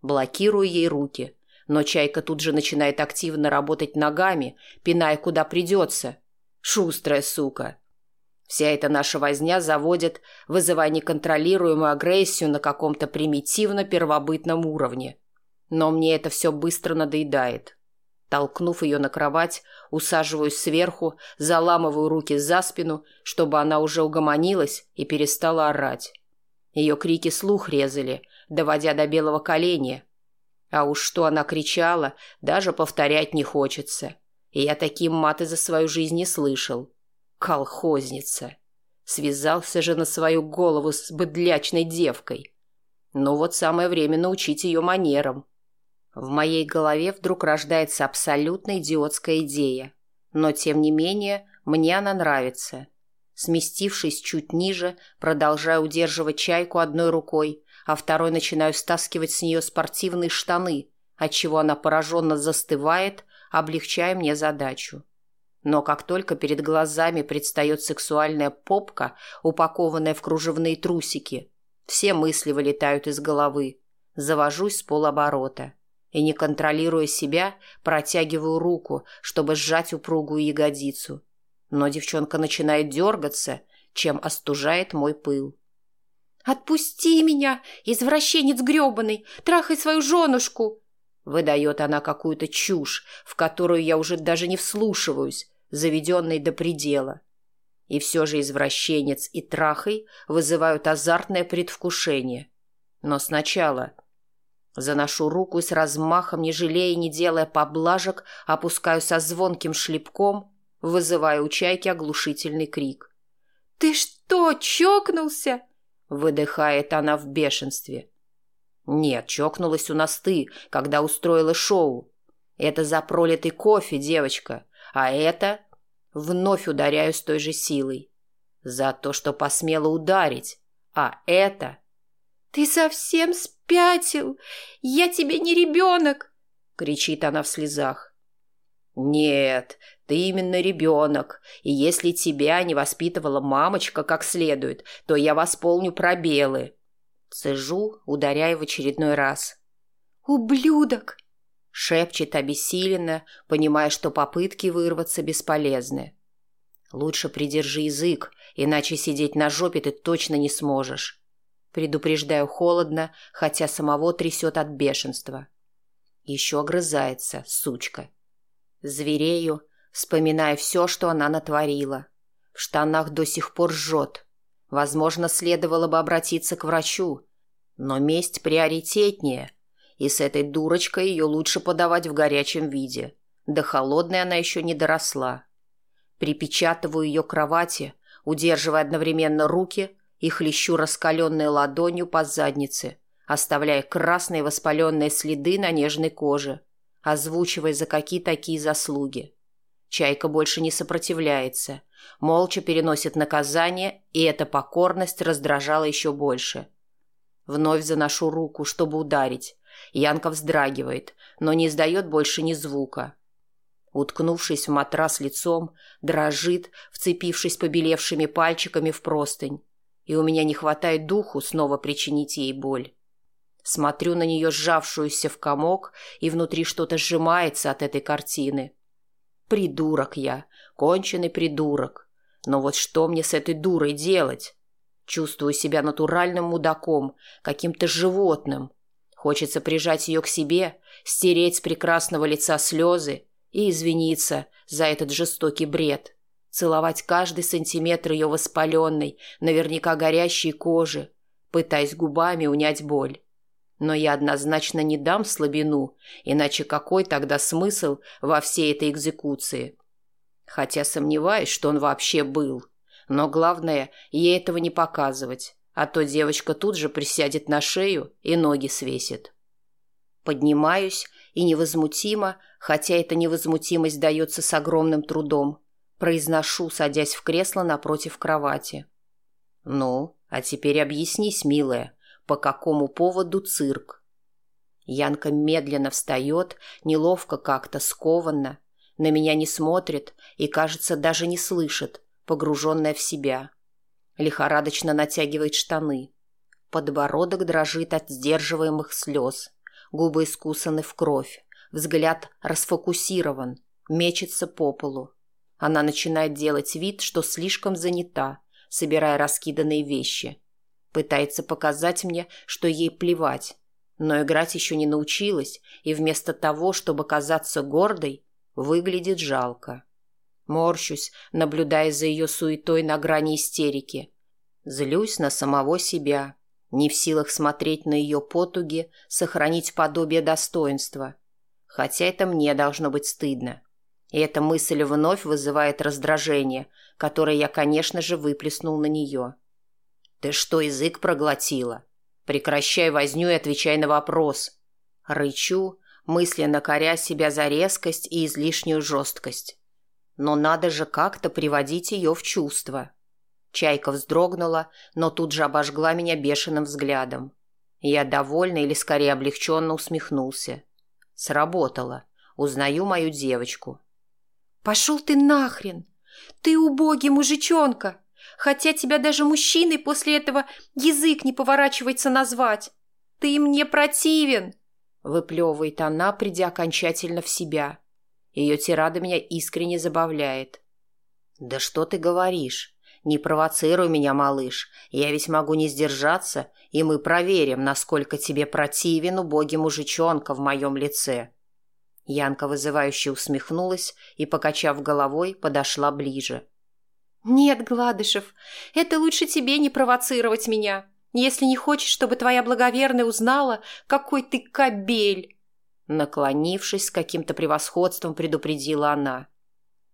Блокирую ей руки, но чайка тут же начинает активно работать ногами, пиная куда придется. Шустрая сука. Вся эта наша возня заводит, вызывая неконтролируемую агрессию на каком-то примитивно-первобытном уровне. Но мне это все быстро надоедает. Толкнув ее на кровать, усаживаюсь сверху, заламываю руки за спину, чтобы она уже угомонилась и перестала орать. Ее крики слух резали, доводя до белого коленя. А уж что она кричала, даже повторять не хочется. И я таким маты за свою жизнь не слышал. Колхозница. Связался же на свою голову с быдлячной девкой. Ну вот самое время научить ее манерам. В моей голове вдруг рождается абсолютно идиотская идея. Но, тем не менее, мне она нравится. Сместившись чуть ниже, продолжаю удерживать чайку одной рукой, а второй начинаю стаскивать с нее спортивные штаны, отчего она пораженно застывает, облегчая мне задачу. Но как только перед глазами предстает сексуальная попка, упакованная в кружевные трусики, все мысли вылетают из головы. Завожусь с полоборота и, не контролируя себя, протягиваю руку, чтобы сжать упругую ягодицу. Но девчонка начинает дергаться, чем остужает мой пыл. «Отпусти меня, извращенец гребаный! Трахай свою женушку!» Выдает она какую-то чушь, в которую я уже даже не вслушиваюсь, заведенной до предела. И все же извращенец и трахай вызывают азартное предвкушение. Но сначала Заношу руку и с размахом, не жалея, не делая поблажек, опускаю со звонким шлепком, вызывая у чайки оглушительный крик. «Ты что, чокнулся?» – выдыхает она в бешенстве. «Нет, чокнулась у нас ты, когда устроила шоу. Это за пролитый кофе, девочка, а это...» Вновь ударяю с той же силой. За то, что посмела ударить. А это... «Ты совсем спятил! Я тебе не ребенок!» — кричит она в слезах. «Нет, ты именно ребенок, и если тебя не воспитывала мамочка как следует, то я восполню пробелы». Цежу, ударяя в очередной раз. «Ублюдок!» — шепчет обессиленно, понимая, что попытки вырваться бесполезны. «Лучше придержи язык, иначе сидеть на жопе ты точно не сможешь». Предупреждаю холодно, хотя самого трясет от бешенства. Еще огрызается, сучка. Зверею, вспоминая все, что она натворила. В штанах до сих пор жжет. Возможно, следовало бы обратиться к врачу. Но месть приоритетнее, и с этой дурочкой ее лучше подавать в горячем виде. До холодной она еще не доросла. Припечатываю ее к кровати, удерживая одновременно руки и хлещу раскаленной ладонью по заднице, оставляя красные воспаленные следы на нежной коже, озвучивая за какие такие заслуги. Чайка больше не сопротивляется, молча переносит наказание, и эта покорность раздражала еще больше. Вновь заношу руку, чтобы ударить. Янка вздрагивает, но не издает больше ни звука. Уткнувшись в матрас лицом, дрожит, вцепившись побелевшими пальчиками в простынь и у меня не хватает духу снова причинить ей боль. Смотрю на нее сжавшуюся в комок, и внутри что-то сжимается от этой картины. Придурок я, конченый придурок. Но вот что мне с этой дурой делать? Чувствую себя натуральным мудаком, каким-то животным. Хочется прижать ее к себе, стереть с прекрасного лица слезы и извиниться за этот жестокий бред целовать каждый сантиметр ее воспаленной, наверняка горящей кожи, пытаясь губами унять боль. Но я однозначно не дам слабину, иначе какой тогда смысл во всей этой экзекуции? Хотя сомневаюсь, что он вообще был. Но главное, ей этого не показывать, а то девочка тут же присядет на шею и ноги свесит. Поднимаюсь и невозмутимо, хотя эта невозмутимость дается с огромным трудом, Произношу, садясь в кресло напротив кровати. «Ну, а теперь объяснись, милая, по какому поводу цирк?» Янка медленно встает, неловко как-то, скованно. На меня не смотрит и, кажется, даже не слышит, погруженная в себя. Лихорадочно натягивает штаны. Подбородок дрожит от сдерживаемых слез. Губы искусаны в кровь. Взгляд расфокусирован. Мечется по полу. Она начинает делать вид, что слишком занята, собирая раскиданные вещи. Пытается показать мне, что ей плевать. Но играть еще не научилась, и вместо того, чтобы казаться гордой, выглядит жалко. Морщусь, наблюдая за ее суетой на грани истерики. Злюсь на самого себя, не в силах смотреть на ее потуги, сохранить подобие достоинства. Хотя это мне должно быть стыдно. И эта мысль вновь вызывает раздражение, которое я, конечно же, выплеснул на нее. «Ты что, язык проглотила? Прекращай возню и отвечай на вопрос». Рычу, мысленно коря себя за резкость и излишнюю жесткость. Но надо же как-то приводить ее в чувство. Чайка вздрогнула, но тут же обожгла меня бешеным взглядом. Я довольно или скорее облегченно усмехнулся. Сработало. Узнаю мою девочку. «Пошел ты нахрен! Ты убогий мужичонка! Хотя тебя даже мужчиной после этого язык не поворачивается назвать! Ты мне противен!» Выплевывает она, придя окончательно в себя. Ее тирада меня искренне забавляет. «Да что ты говоришь? Не провоцируй меня, малыш. Я ведь могу не сдержаться, и мы проверим, насколько тебе противен убогий мужичонка в моем лице». Янка вызывающе усмехнулась и, покачав головой, подошла ближе. «Нет, Гладышев, это лучше тебе не провоцировать меня, если не хочешь, чтобы твоя благоверная узнала, какой ты кобель!» Наклонившись с каким-то превосходством, предупредила она.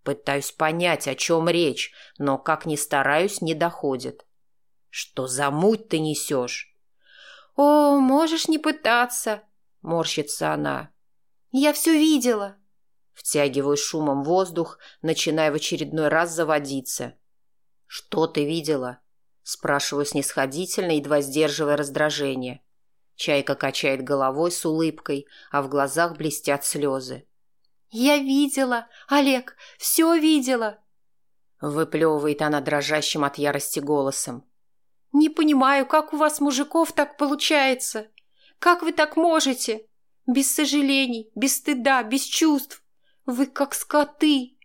Пытаюсь понять, о чем речь, но, как ни стараюсь, не доходит. Что за муть ты несешь? О, можешь не пытаться, морщится она. Я все видела. Втягиваю шумом воздух, начиная в очередной раз заводиться. Что ты видела? Спрашиваю снисходительно, едва сдерживая раздражение. Чайка качает головой с улыбкой, а в глазах блестят слезы. «Я видела! Олег, все видела!» Выплевывает она дрожащим от ярости голосом. «Не понимаю, как у вас, мужиков, так получается? Как вы так можете? Без сожалений, без стыда, без чувств. Вы как скоты.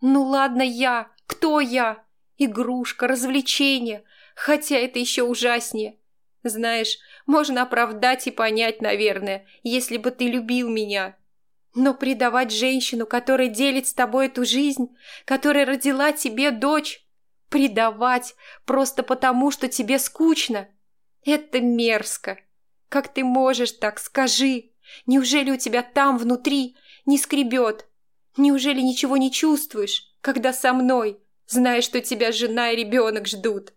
Ну ладно я, кто я? Игрушка, развлечение, хотя это еще ужаснее. Знаешь, можно оправдать и понять, наверное, если бы ты любил меня. Но предавать женщину, которая делит с тобой эту жизнь, которая родила тебе дочь, предавать просто потому, что тебе скучно, это мерзко. Как ты можешь так, скажи? Неужели у тебя там внутри не скребет? Неужели ничего не чувствуешь, когда со мной, зная, что тебя жена и ребенок ждут?»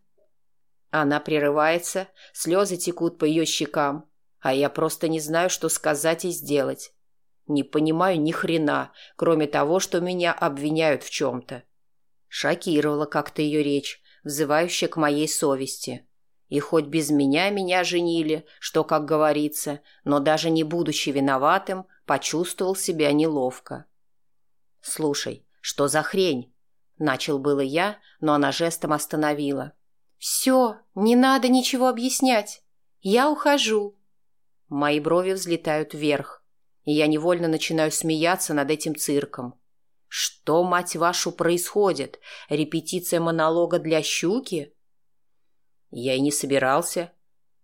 Она прерывается, слезы текут по ее щекам, а я просто не знаю, что сказать и сделать. Не понимаю ни хрена, кроме того, что меня обвиняют в чем-то. Шокировала как-то ее речь, взывающая к моей совести. И хоть без меня меня женили, что, как говорится, но даже не будучи виноватым, почувствовал себя неловко. «Слушай, что за хрень?» Начал было я, но она жестом остановила. «Все, не надо ничего объяснять. Я ухожу». Мои брови взлетают вверх, и я невольно начинаю смеяться над этим цирком. Что, мать вашу, происходит? Репетиция монолога для щуки? Я и не собирался.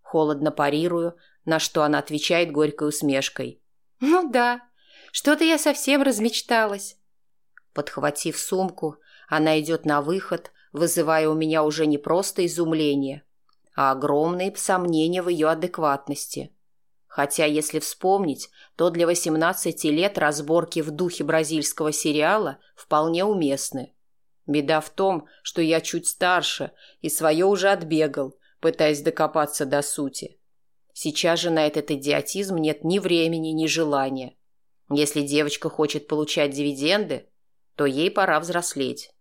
Холодно парирую, на что она отвечает горькой усмешкой. «Ну да, что-то я совсем размечталась». Подхватив сумку, она идет на выход, вызывая у меня уже не просто изумление, а огромные сомнения в ее адекватности. Хотя, если вспомнить, то для 18 лет разборки в духе бразильского сериала вполне уместны. Беда в том, что я чуть старше и свое уже отбегал, пытаясь докопаться до сути. Сейчас же на этот идиотизм нет ни времени, ни желания. Если девочка хочет получать дивиденды, то ей пора взрослеть.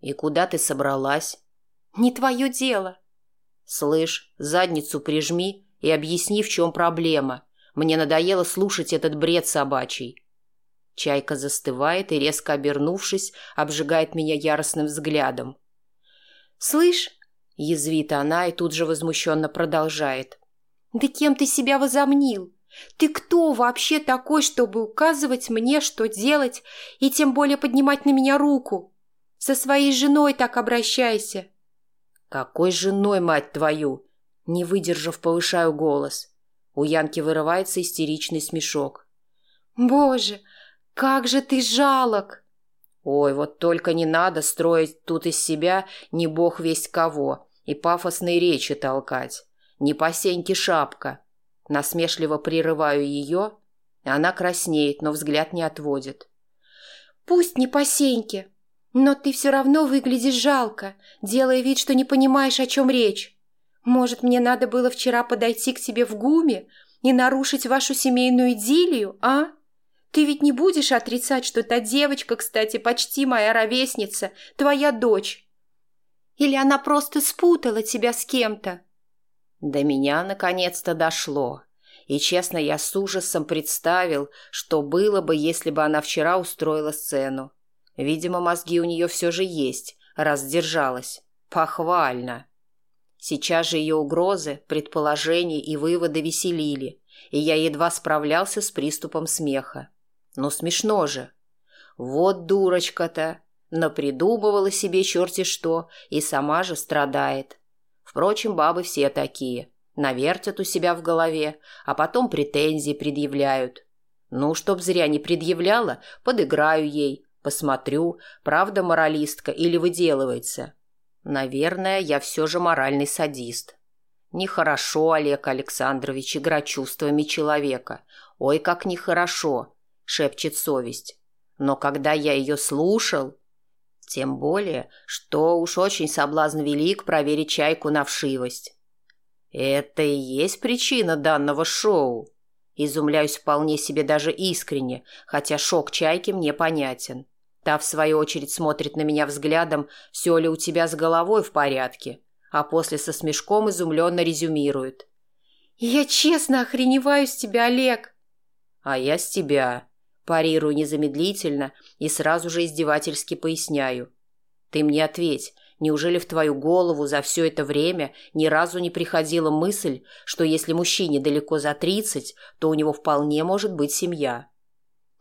«И куда ты собралась?» «Не твое дело». «Слышь, задницу прижми и объясни, в чем проблема. Мне надоело слушать этот бред собачий». Чайка застывает и, резко обернувшись, обжигает меня яростным взглядом. «Слышь?» – язвит она и тут же возмущенно продолжает. «Да кем ты себя возомнил? Ты кто вообще такой, чтобы указывать мне, что делать, и тем более поднимать на меня руку?» Со своей женой так обращайся. Какой женой, мать твою? Не выдержав, повышаю голос. У Янки вырывается истеричный смешок. Боже, как же ты жалок! Ой, вот только не надо строить тут из себя не бог весть кого и пафосные речи толкать. Не по сеньке шапка. Насмешливо прерываю ее, она краснеет, но взгляд не отводит. Пусть не по сеньке, но ты все равно выглядишь жалко, делая вид, что не понимаешь, о чем речь. Может, мне надо было вчера подойти к тебе в гуме и нарушить вашу семейную идиллию, а? Ты ведь не будешь отрицать, что та девочка, кстати, почти моя ровесница, твоя дочь. Или она просто спутала тебя с кем-то? До меня наконец-то дошло. И, честно, я с ужасом представил, что было бы, если бы она вчера устроила сцену. Видимо, мозги у нее все же есть, раз держалась. Похвально. Сейчас же ее угрозы, предположения и выводы веселили, и я едва справлялся с приступом смеха. Ну, смешно же. Вот дурочка-то. Напридумывала себе черти что, и сама же страдает. Впрочем, бабы все такие. Навертят у себя в голове, а потом претензии предъявляют. Ну, чтоб зря не предъявляла, подыграю ей, Посмотрю, правда моралистка или выделывается. Наверное, я все же моральный садист. Нехорошо, Олег Александрович, игра чувствами человека. Ой, как нехорошо, шепчет совесть. Но когда я ее слушал... Тем более, что уж очень соблазн велик проверить чайку на вшивость. Это и есть причина данного шоу. Изумляюсь вполне себе даже искренне, хотя шок чайки мне понятен. Та, в свою очередь, смотрит на меня взглядом, все ли у тебя с головой в порядке, а после со смешком изумленно резюмирует. «Я честно охреневаю с тебя, Олег!» «А я с тебя!» Парирую незамедлительно и сразу же издевательски поясняю. «Ты мне ответь, неужели в твою голову за все это время ни разу не приходила мысль, что если мужчине далеко за тридцать, то у него вполне может быть семья?»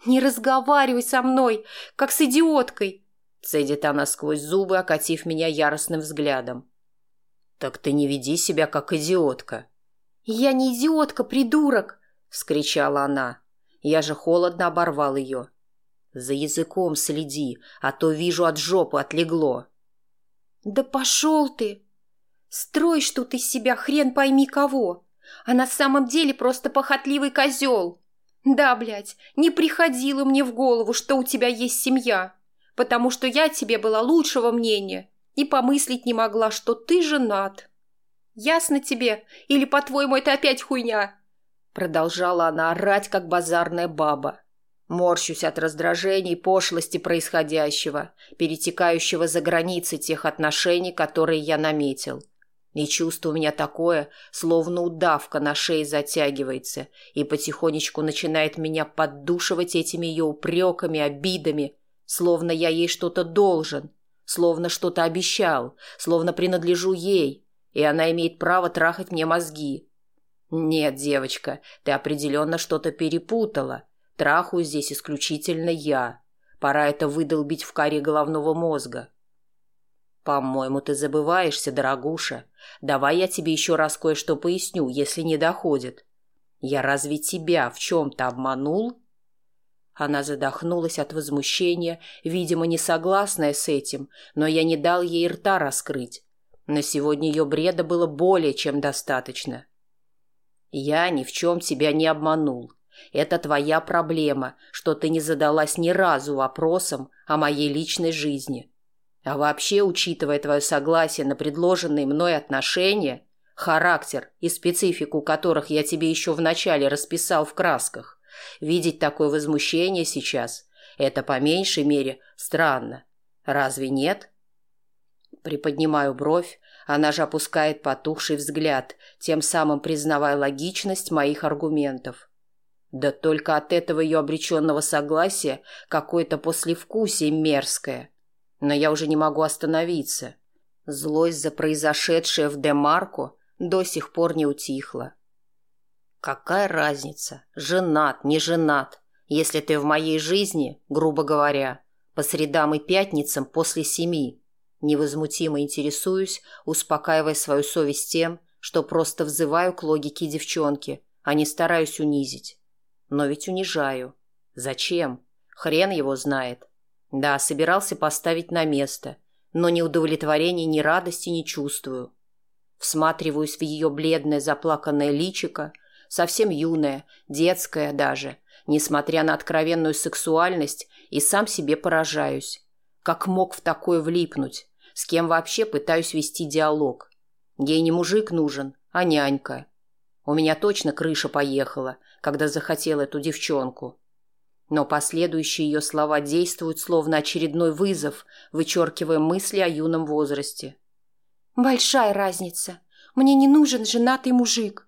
«Не разговаривай со мной, как с идиоткой!» Цедит она сквозь зубы, окатив меня яростным взглядом. «Так ты не веди себя, как идиотка!» «Я не идиотка, придурок!» — вскричала она. Я же холодно оборвал ее. «За языком следи, а то вижу от жопы отлегло». «Да пошел ты! Строишь тут из себя хрен пойми кого, а на самом деле просто похотливый козел. Да, блядь, не приходило мне в голову, что у тебя есть семья, потому что я тебе была лучшего мнения и помыслить не могла, что ты женат. Ясно тебе? Или, по-твоему, это опять хуйня?» Продолжала она орать, как базарная баба. Морщусь от раздражений и пошлости происходящего, перетекающего за границы тех отношений, которые я наметил. И чувство у меня такое, словно удавка на шее затягивается и потихонечку начинает меня поддушивать этими ее упреками, обидами, словно я ей что-то должен, словно что-то обещал, словно принадлежу ей, и она имеет право трахать мне мозги. «Нет, девочка, ты определенно что-то перепутала. Трахаю здесь исключительно я. Пора это выдолбить в каре головного мозга». «По-моему, ты забываешься, дорогуша. Давай я тебе еще раз кое-что поясню, если не доходит. Я разве тебя в чем-то обманул?» Она задохнулась от возмущения, видимо, не согласная с этим, но я не дал ей рта раскрыть. На сегодня ее бреда было более чем достаточно. Я ни в чем тебя не обманул. Это твоя проблема, что ты не задалась ни разу вопросом о моей личной жизни. А вообще, учитывая твое согласие на предложенные мной отношения, характер и специфику которых я тебе еще вначале расписал в красках, видеть такое возмущение сейчас – это по меньшей мере странно. Разве нет? Приподнимаю бровь, она же опускает потухший взгляд, тем самым признавая логичность моих аргументов. Да только от этого ее обреченного согласия какое-то послевкусие мерзкое. Но я уже не могу остановиться. Злость за произошедшее в Демарко до сих пор не утихла. Какая разница, женат, не женат, если ты в моей жизни, грубо говоря, по средам и пятницам после семи? Невозмутимо интересуюсь, успокаивая свою совесть тем, что просто взываю к логике девчонки, а не стараюсь унизить. Но ведь унижаю. Зачем? Хрен его знает. Да, собирался поставить на место, но ни удовлетворения, ни радости не чувствую. Всматриваюсь в ее бледное заплаканное личико, совсем юное, детское даже, несмотря на откровенную сексуальность, и сам себе поражаюсь. Как мог в такое влипнуть? С кем вообще пытаюсь вести диалог? Ей не мужик нужен, а нянька. У меня точно крыша поехала, когда захотел эту девчонку. Но последующие ее слова действуют словно очередной вызов, вычеркивая мысли о юном возрасте. «Большая разница. Мне не нужен женатый мужик»,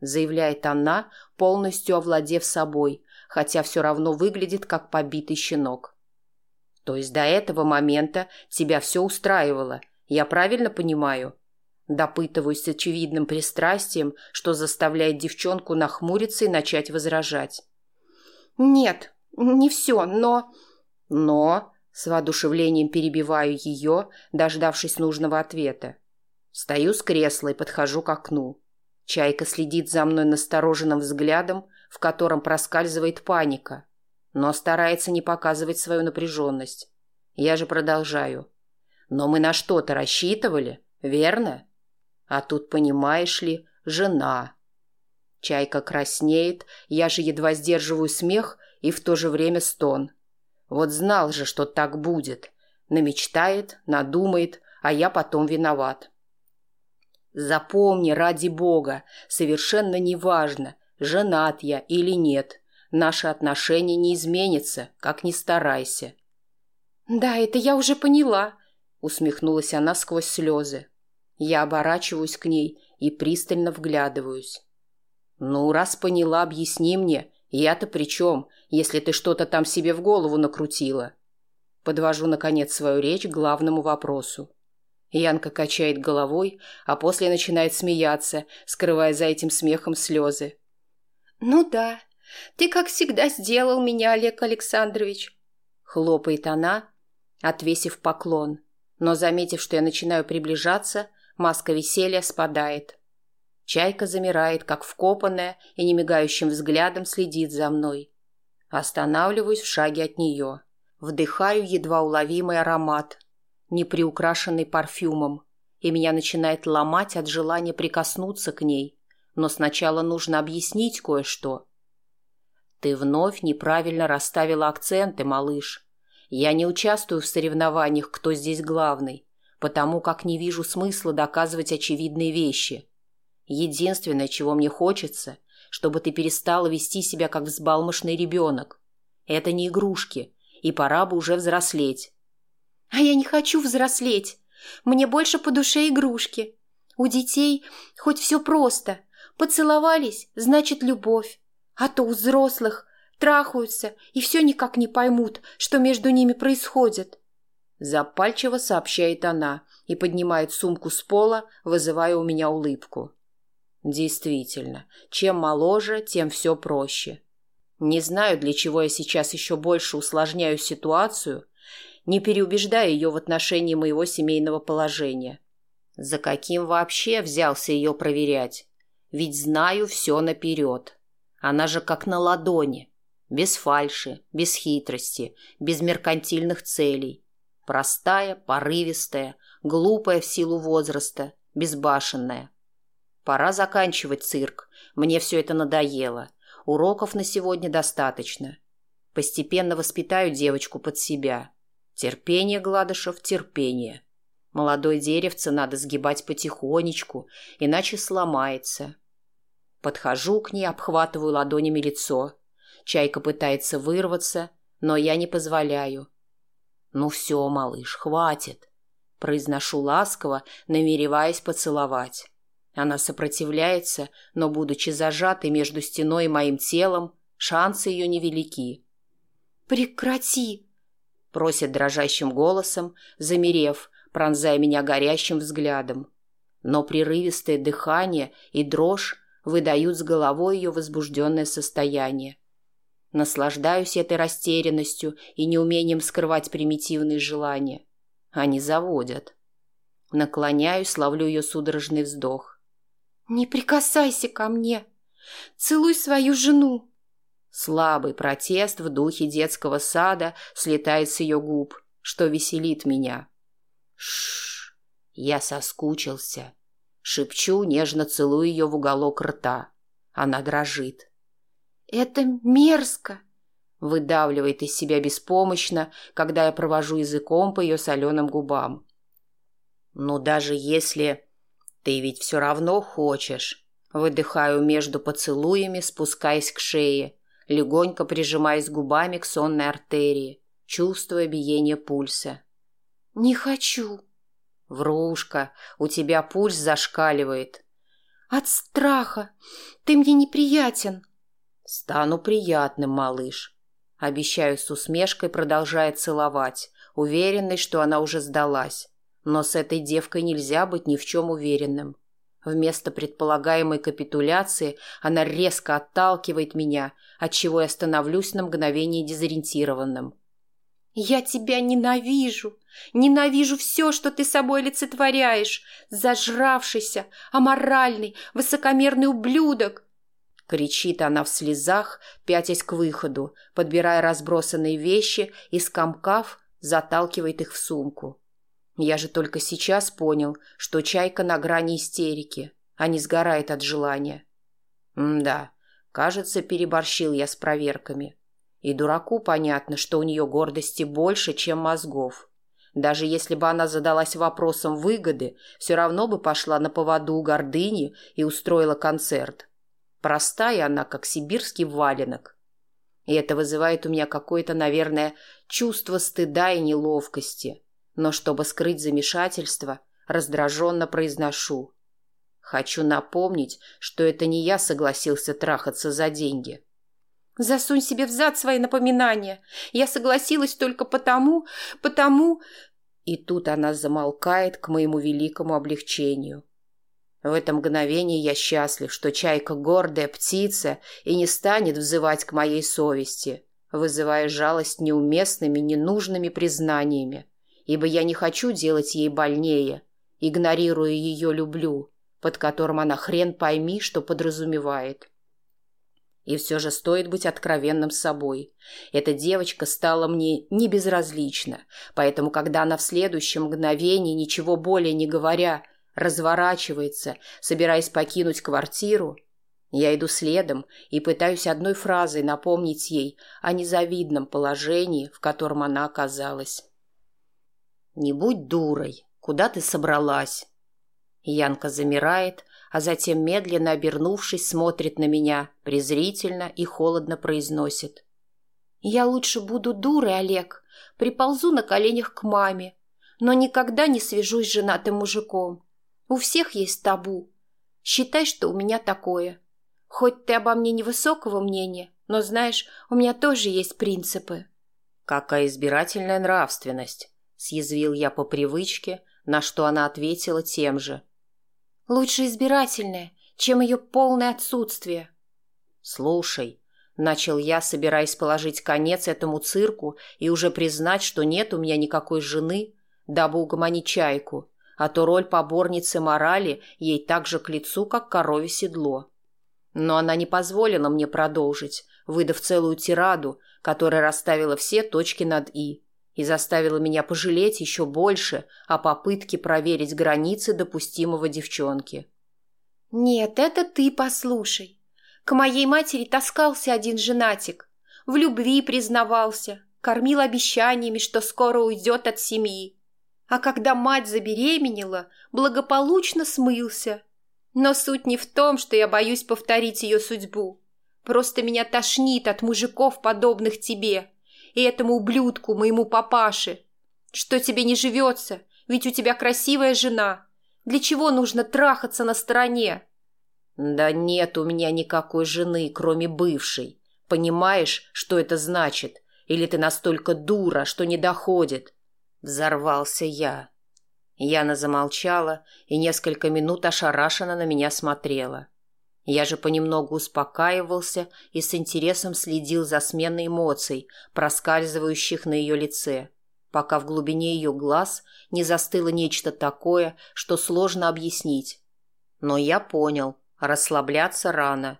заявляет она, полностью овладев собой, хотя все равно выглядит как побитый щенок. То есть до этого момента тебя все устраивало, я правильно понимаю? Допытываюсь с очевидным пристрастием, что заставляет девчонку нахмуриться и начать возражать. «Нет, не все, но...» «Но...» С воодушевлением перебиваю ее, дождавшись нужного ответа. Встаю с кресла и подхожу к окну. Чайка следит за мной настороженным взглядом, в котором проскальзывает паника но старается не показывать свою напряженность. Я же продолжаю. Но мы на что-то рассчитывали, верно? А тут, понимаешь ли, жена. Чайка краснеет, я же едва сдерживаю смех и в то же время стон. Вот знал же, что так будет. Намечтает, надумает, а я потом виноват. Запомни, ради бога, совершенно неважно, женат я или нет. Наши отношения не изменятся, как ни старайся. «Да, это я уже поняла», — усмехнулась она сквозь слезы. Я оборачиваюсь к ней и пристально вглядываюсь. «Ну, раз поняла, объясни мне, я-то при чем, если ты что-то там себе в голову накрутила?» Подвожу, наконец, свою речь к главному вопросу. Янка качает головой, а после начинает смеяться, скрывая за этим смехом слезы. «Ну да, ты, как всегда, сделал меня, Олег Александрович», — хлопает она, отвесив поклон. Но, заметив, что я начинаю приближаться, маска веселья спадает. Чайка замирает, как вкопанная, и немигающим взглядом следит за мной. Останавливаюсь в шаге от нее. Вдыхаю едва уловимый аромат, не приукрашенный парфюмом, и меня начинает ломать от желания прикоснуться к ней. Но сначала нужно объяснить кое-что. Ты вновь неправильно расставила акценты, малыш. Я не участвую в соревнованиях, кто здесь главный, потому как не вижу смысла доказывать очевидные вещи. Единственное, чего мне хочется, чтобы ты перестала вести себя как взбалмошный ребенок. Это не игрушки, и пора бы уже взрослеть. А я не хочу взрослеть. Мне больше по душе игрушки. У детей хоть все просто. Поцеловались, значит, любовь. А то у взрослых трахаются и все никак не поймут, что между ними происходит. Запальчиво сообщает она и поднимает сумку с пола, вызывая у меня улыбку. Действительно, чем моложе, тем все проще. Не знаю, для чего я сейчас еще больше усложняю ситуацию, не переубеждая ее в отношении моего семейного положения. За каким вообще взялся ее проверять? Ведь знаю все наперед. Она же как на ладони. Без фальши, без хитрости, без меркантильных целей. Простая, порывистая, глупая в силу возраста, безбашенная. Пора заканчивать цирк. Мне все это надоело. Уроков на сегодня достаточно. Постепенно воспитаю девочку под себя. Терпение, Гладышев, терпение. Молодое деревце надо сгибать потихонечку, иначе сломается. Подхожу к ней, обхватываю ладонями лицо. Чайка пытается вырваться, но я не позволяю. «Ну все, малыш, хватит», — произношу ласково, намереваясь поцеловать. Она сопротивляется, но, будучи зажатой между стеной и моим телом, шансы ее невелики. «Прекрати!» — просит дрожащим голосом, замерев, пронзая меня горящим взглядом. Но прерывистое дыхание и дрожь выдают с головой ее возбужденное состояние. Наслаждаюсь этой растерянностью и неумением скрывать примитивные желания. Они заводят. Наклоняюсь, ловлю ее судорожный вздох. «Не прикасайся ко мне! Целуй свою жену!» Слабый протест в духе детского сада слетает с ее губ, что веселит меня. Шш, я соскучился. Шепчу, нежно целую ее в уголок рта. Она дрожит. «Это мерзко!» Выдавливает из себя беспомощно, когда я провожу языком по ее соленым губам. «Ну, даже если... Ты ведь все равно хочешь...» Выдыхаю между поцелуями, спускаясь к шее, легонько прижимаясь губами к сонной артерии, чувствуя биение пульса. «Не хочу». «Врушка, у тебя пульс зашкаливает». «От страха. Ты мне неприятен». «Стану приятным, малыш». Обещаю с усмешкой, продолжая целовать, уверенный, что она уже сдалась. Но с этой девкой нельзя быть ни в чем уверенным. Вместо предполагаемой капитуляции она резко отталкивает меня, отчего я становлюсь на мгновение дезориентированным. «Я тебя ненавижу! Ненавижу все, что ты собой олицетворяешь! Зажравшийся, аморальный, высокомерный ублюдок! Кричит она в слезах, пятясь к выходу, подбирая разбросанные вещи и, скомкав, заталкивает их в сумку. Я же только сейчас понял, что чайка на грани истерики, а не сгорает от желания. М да, кажется, переборщил я с проверками. И дураку понятно, что у нее гордости больше, чем мозгов. Даже если бы она задалась вопросом выгоды, все равно бы пошла на поводу у гордыни и устроила концерт. Простая она, как сибирский валенок. И это вызывает у меня какое-то, наверное, чувство стыда и неловкости. Но чтобы скрыть замешательство, раздраженно произношу. Хочу напомнить, что это не я согласился трахаться за деньги. Засунь себе в зад свои напоминания. Я согласилась только потому, потому... И тут она замолкает к моему великому облегчению. В это мгновение я счастлив, что чайка гордая птица и не станет взывать к моей совести, вызывая жалость неуместными, ненужными признаниями, ибо я не хочу делать ей больнее, игнорируя ее люблю, под которым она хрен пойми, что подразумевает. И все же стоит быть откровенным с собой. Эта девочка стала мне не безразлична, поэтому, когда она в следующем мгновении, ничего более не говоря, разворачивается, собираясь покинуть квартиру, я иду следом и пытаюсь одной фразой напомнить ей о незавидном положении, в котором она оказалась. «Не будь дурой. Куда ты собралась?» Янка замирает, а затем, медленно обернувшись, смотрит на меня, презрительно и холодно произносит. «Я лучше буду дурой, Олег, приползу на коленях к маме, но никогда не свяжусь с женатым мужиком. У всех есть табу. Считай, что у меня такое. Хоть ты обо мне невысокого мнения, но знаешь, у меня тоже есть принципы». «Какая избирательная нравственность!» – съязвил я по привычке, на что она ответила тем же – Лучше избирательное, чем ее полное отсутствие. Слушай, начал я, собираясь положить конец этому цирку и уже признать, что нет у меня никакой жены, дабы угомонить чайку, а то роль поборницы морали ей так же к лицу, как корове седло. Но она не позволила мне продолжить, выдав целую тираду, которая расставила все точки над «и» и заставила меня пожалеть еще больше о попытке проверить границы допустимого девчонки. «Нет, это ты послушай. К моей матери таскался один женатик. В любви признавался, кормил обещаниями, что скоро уйдет от семьи. А когда мать забеременела, благополучно смылся. Но суть не в том, что я боюсь повторить ее судьбу. Просто меня тошнит от мужиков, подобных тебе и этому ублюдку, моему папаше. Что тебе не живется, ведь у тебя красивая жена. Для чего нужно трахаться на стороне? Да нет у меня никакой жены, кроме бывшей. Понимаешь, что это значит? Или ты настолько дура, что не доходит? Взорвался я. Яна замолчала и несколько минут ошарашенно на меня смотрела. Я же понемногу успокаивался и с интересом следил за сменой эмоций, проскальзывающих на ее лице, пока в глубине ее глаз не застыло нечто такое, что сложно объяснить. Но я понял, расслабляться рано.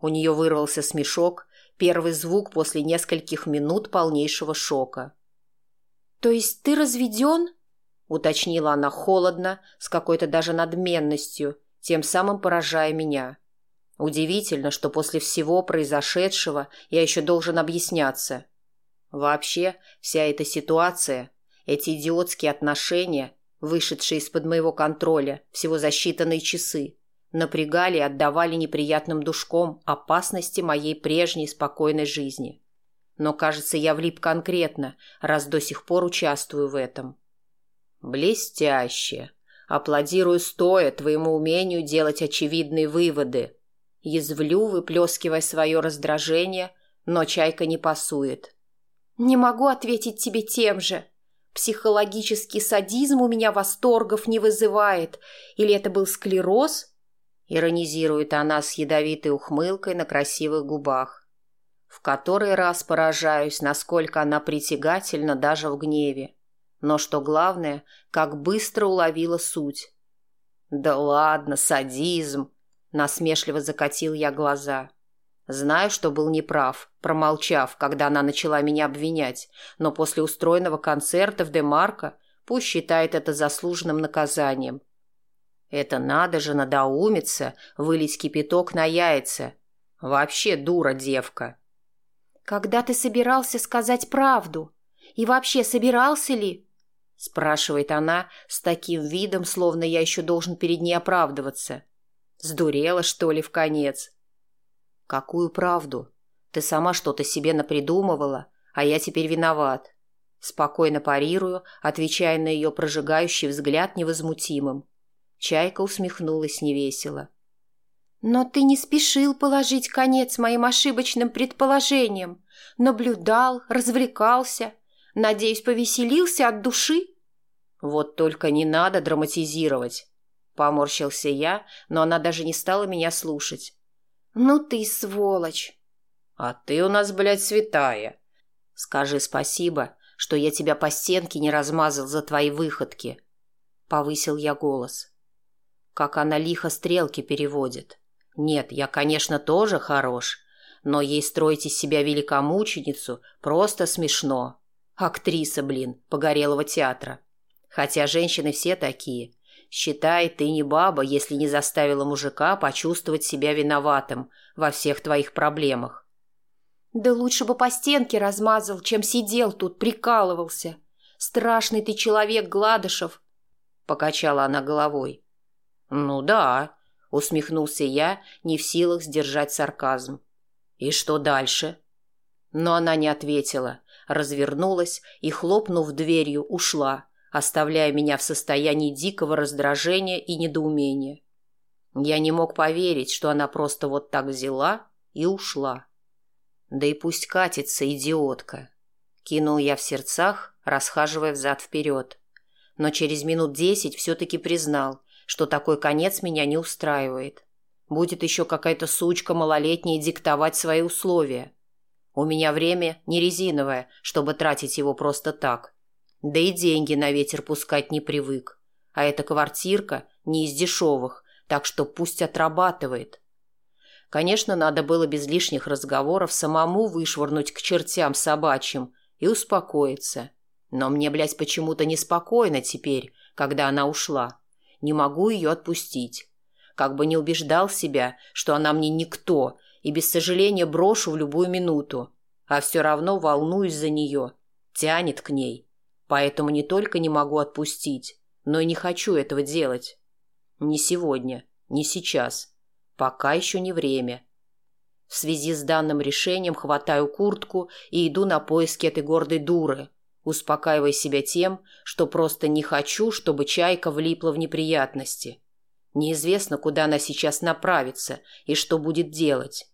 У нее вырвался смешок, первый звук после нескольких минут полнейшего шока. «То есть ты разведен?» — уточнила она холодно, с какой-то даже надменностью — тем самым поражая меня. Удивительно, что после всего произошедшего я еще должен объясняться. Вообще, вся эта ситуация, эти идиотские отношения, вышедшие из-под моего контроля всего за считанные часы, напрягали и отдавали неприятным душком опасности моей прежней спокойной жизни. Но, кажется, я влип конкретно, раз до сих пор участвую в этом. Блестяще. Аплодирую стоя твоему умению делать очевидные выводы. Язвлю, выплескивая свое раздражение, но чайка не пасует. «Не могу ответить тебе тем же. Психологический садизм у меня восторгов не вызывает. Или это был склероз?» Иронизирует она с ядовитой ухмылкой на красивых губах. В который раз поражаюсь, насколько она притягательна даже в гневе но, что главное, как быстро уловила суть. «Да ладно, садизм!» – насмешливо закатил я глаза. Знаю, что был неправ, промолчав, когда она начала меня обвинять, но после устроенного концерта в Демарко пусть считает это заслуженным наказанием. Это надо же надоумиться, вылить кипяток на яйца. Вообще дура девка. Когда ты собирался сказать правду? И вообще собирался ли?» Спрашивает она с таким видом, словно я еще должен перед ней оправдываться. Сдурела, что ли, в конец? «Какую правду? Ты сама что-то себе напридумывала, а я теперь виноват». Спокойно парирую, отвечая на ее прожигающий взгляд невозмутимым. Чайка усмехнулась невесело. «Но ты не спешил положить конец моим ошибочным предположениям. Наблюдал, развлекался. Надеюсь, повеселился от души?» «Вот только не надо драматизировать», — поморщился я, но она даже не стала меня слушать. «Ну ты сволочь!» «А ты у нас, блядь, святая!» «Скажи спасибо, что я тебя по стенке не размазал за твои выходки», — повысил я голос. Как она лихо стрелки переводит. Нет, я, конечно, тоже хорош, но ей строить из себя великомученицу просто смешно. Актриса, блин, погорелого театра. Хотя женщины все такие. Считай, ты не баба, если не заставила мужика почувствовать себя виноватым во всех твоих проблемах. Да лучше бы по стенке размазал, чем сидел тут, прикалывался. Страшный ты человек, Гладышев. Покачала она головой. «Ну да», — усмехнулся я, не в силах сдержать сарказм. «И что дальше?» Но она не ответила, развернулась и, хлопнув дверью, ушла, оставляя меня в состоянии дикого раздражения и недоумения. Я не мог поверить, что она просто вот так взяла и ушла. Да и пусть катится, идиотка. Кинул я в сердцах, расхаживая взад-вперед. Но через минут десять все-таки признал, что такой конец меня не устраивает. Будет еще какая-то сучка малолетняя диктовать свои условия. У меня время не резиновое, чтобы тратить его просто так. Да и деньги на ветер пускать не привык. А эта квартирка не из дешевых, так что пусть отрабатывает. Конечно, надо было без лишних разговоров самому вышвырнуть к чертям собачьим и успокоиться. Но мне, блядь, почему-то неспокойно теперь, когда она ушла. Не могу ее отпустить. Как бы не убеждал себя, что она мне никто, и без сожаления брошу в любую минуту. А все равно волнуюсь за нее. Тянет к ней. Поэтому не только не могу отпустить, но и не хочу этого делать. Не сегодня, не сейчас. Пока еще не время. В связи с данным решением хватаю куртку и иду на поиски этой гордой дуры – успокаивая себя тем, что просто не хочу, чтобы чайка влипла в неприятности. Неизвестно, куда она сейчас направится и что будет делать.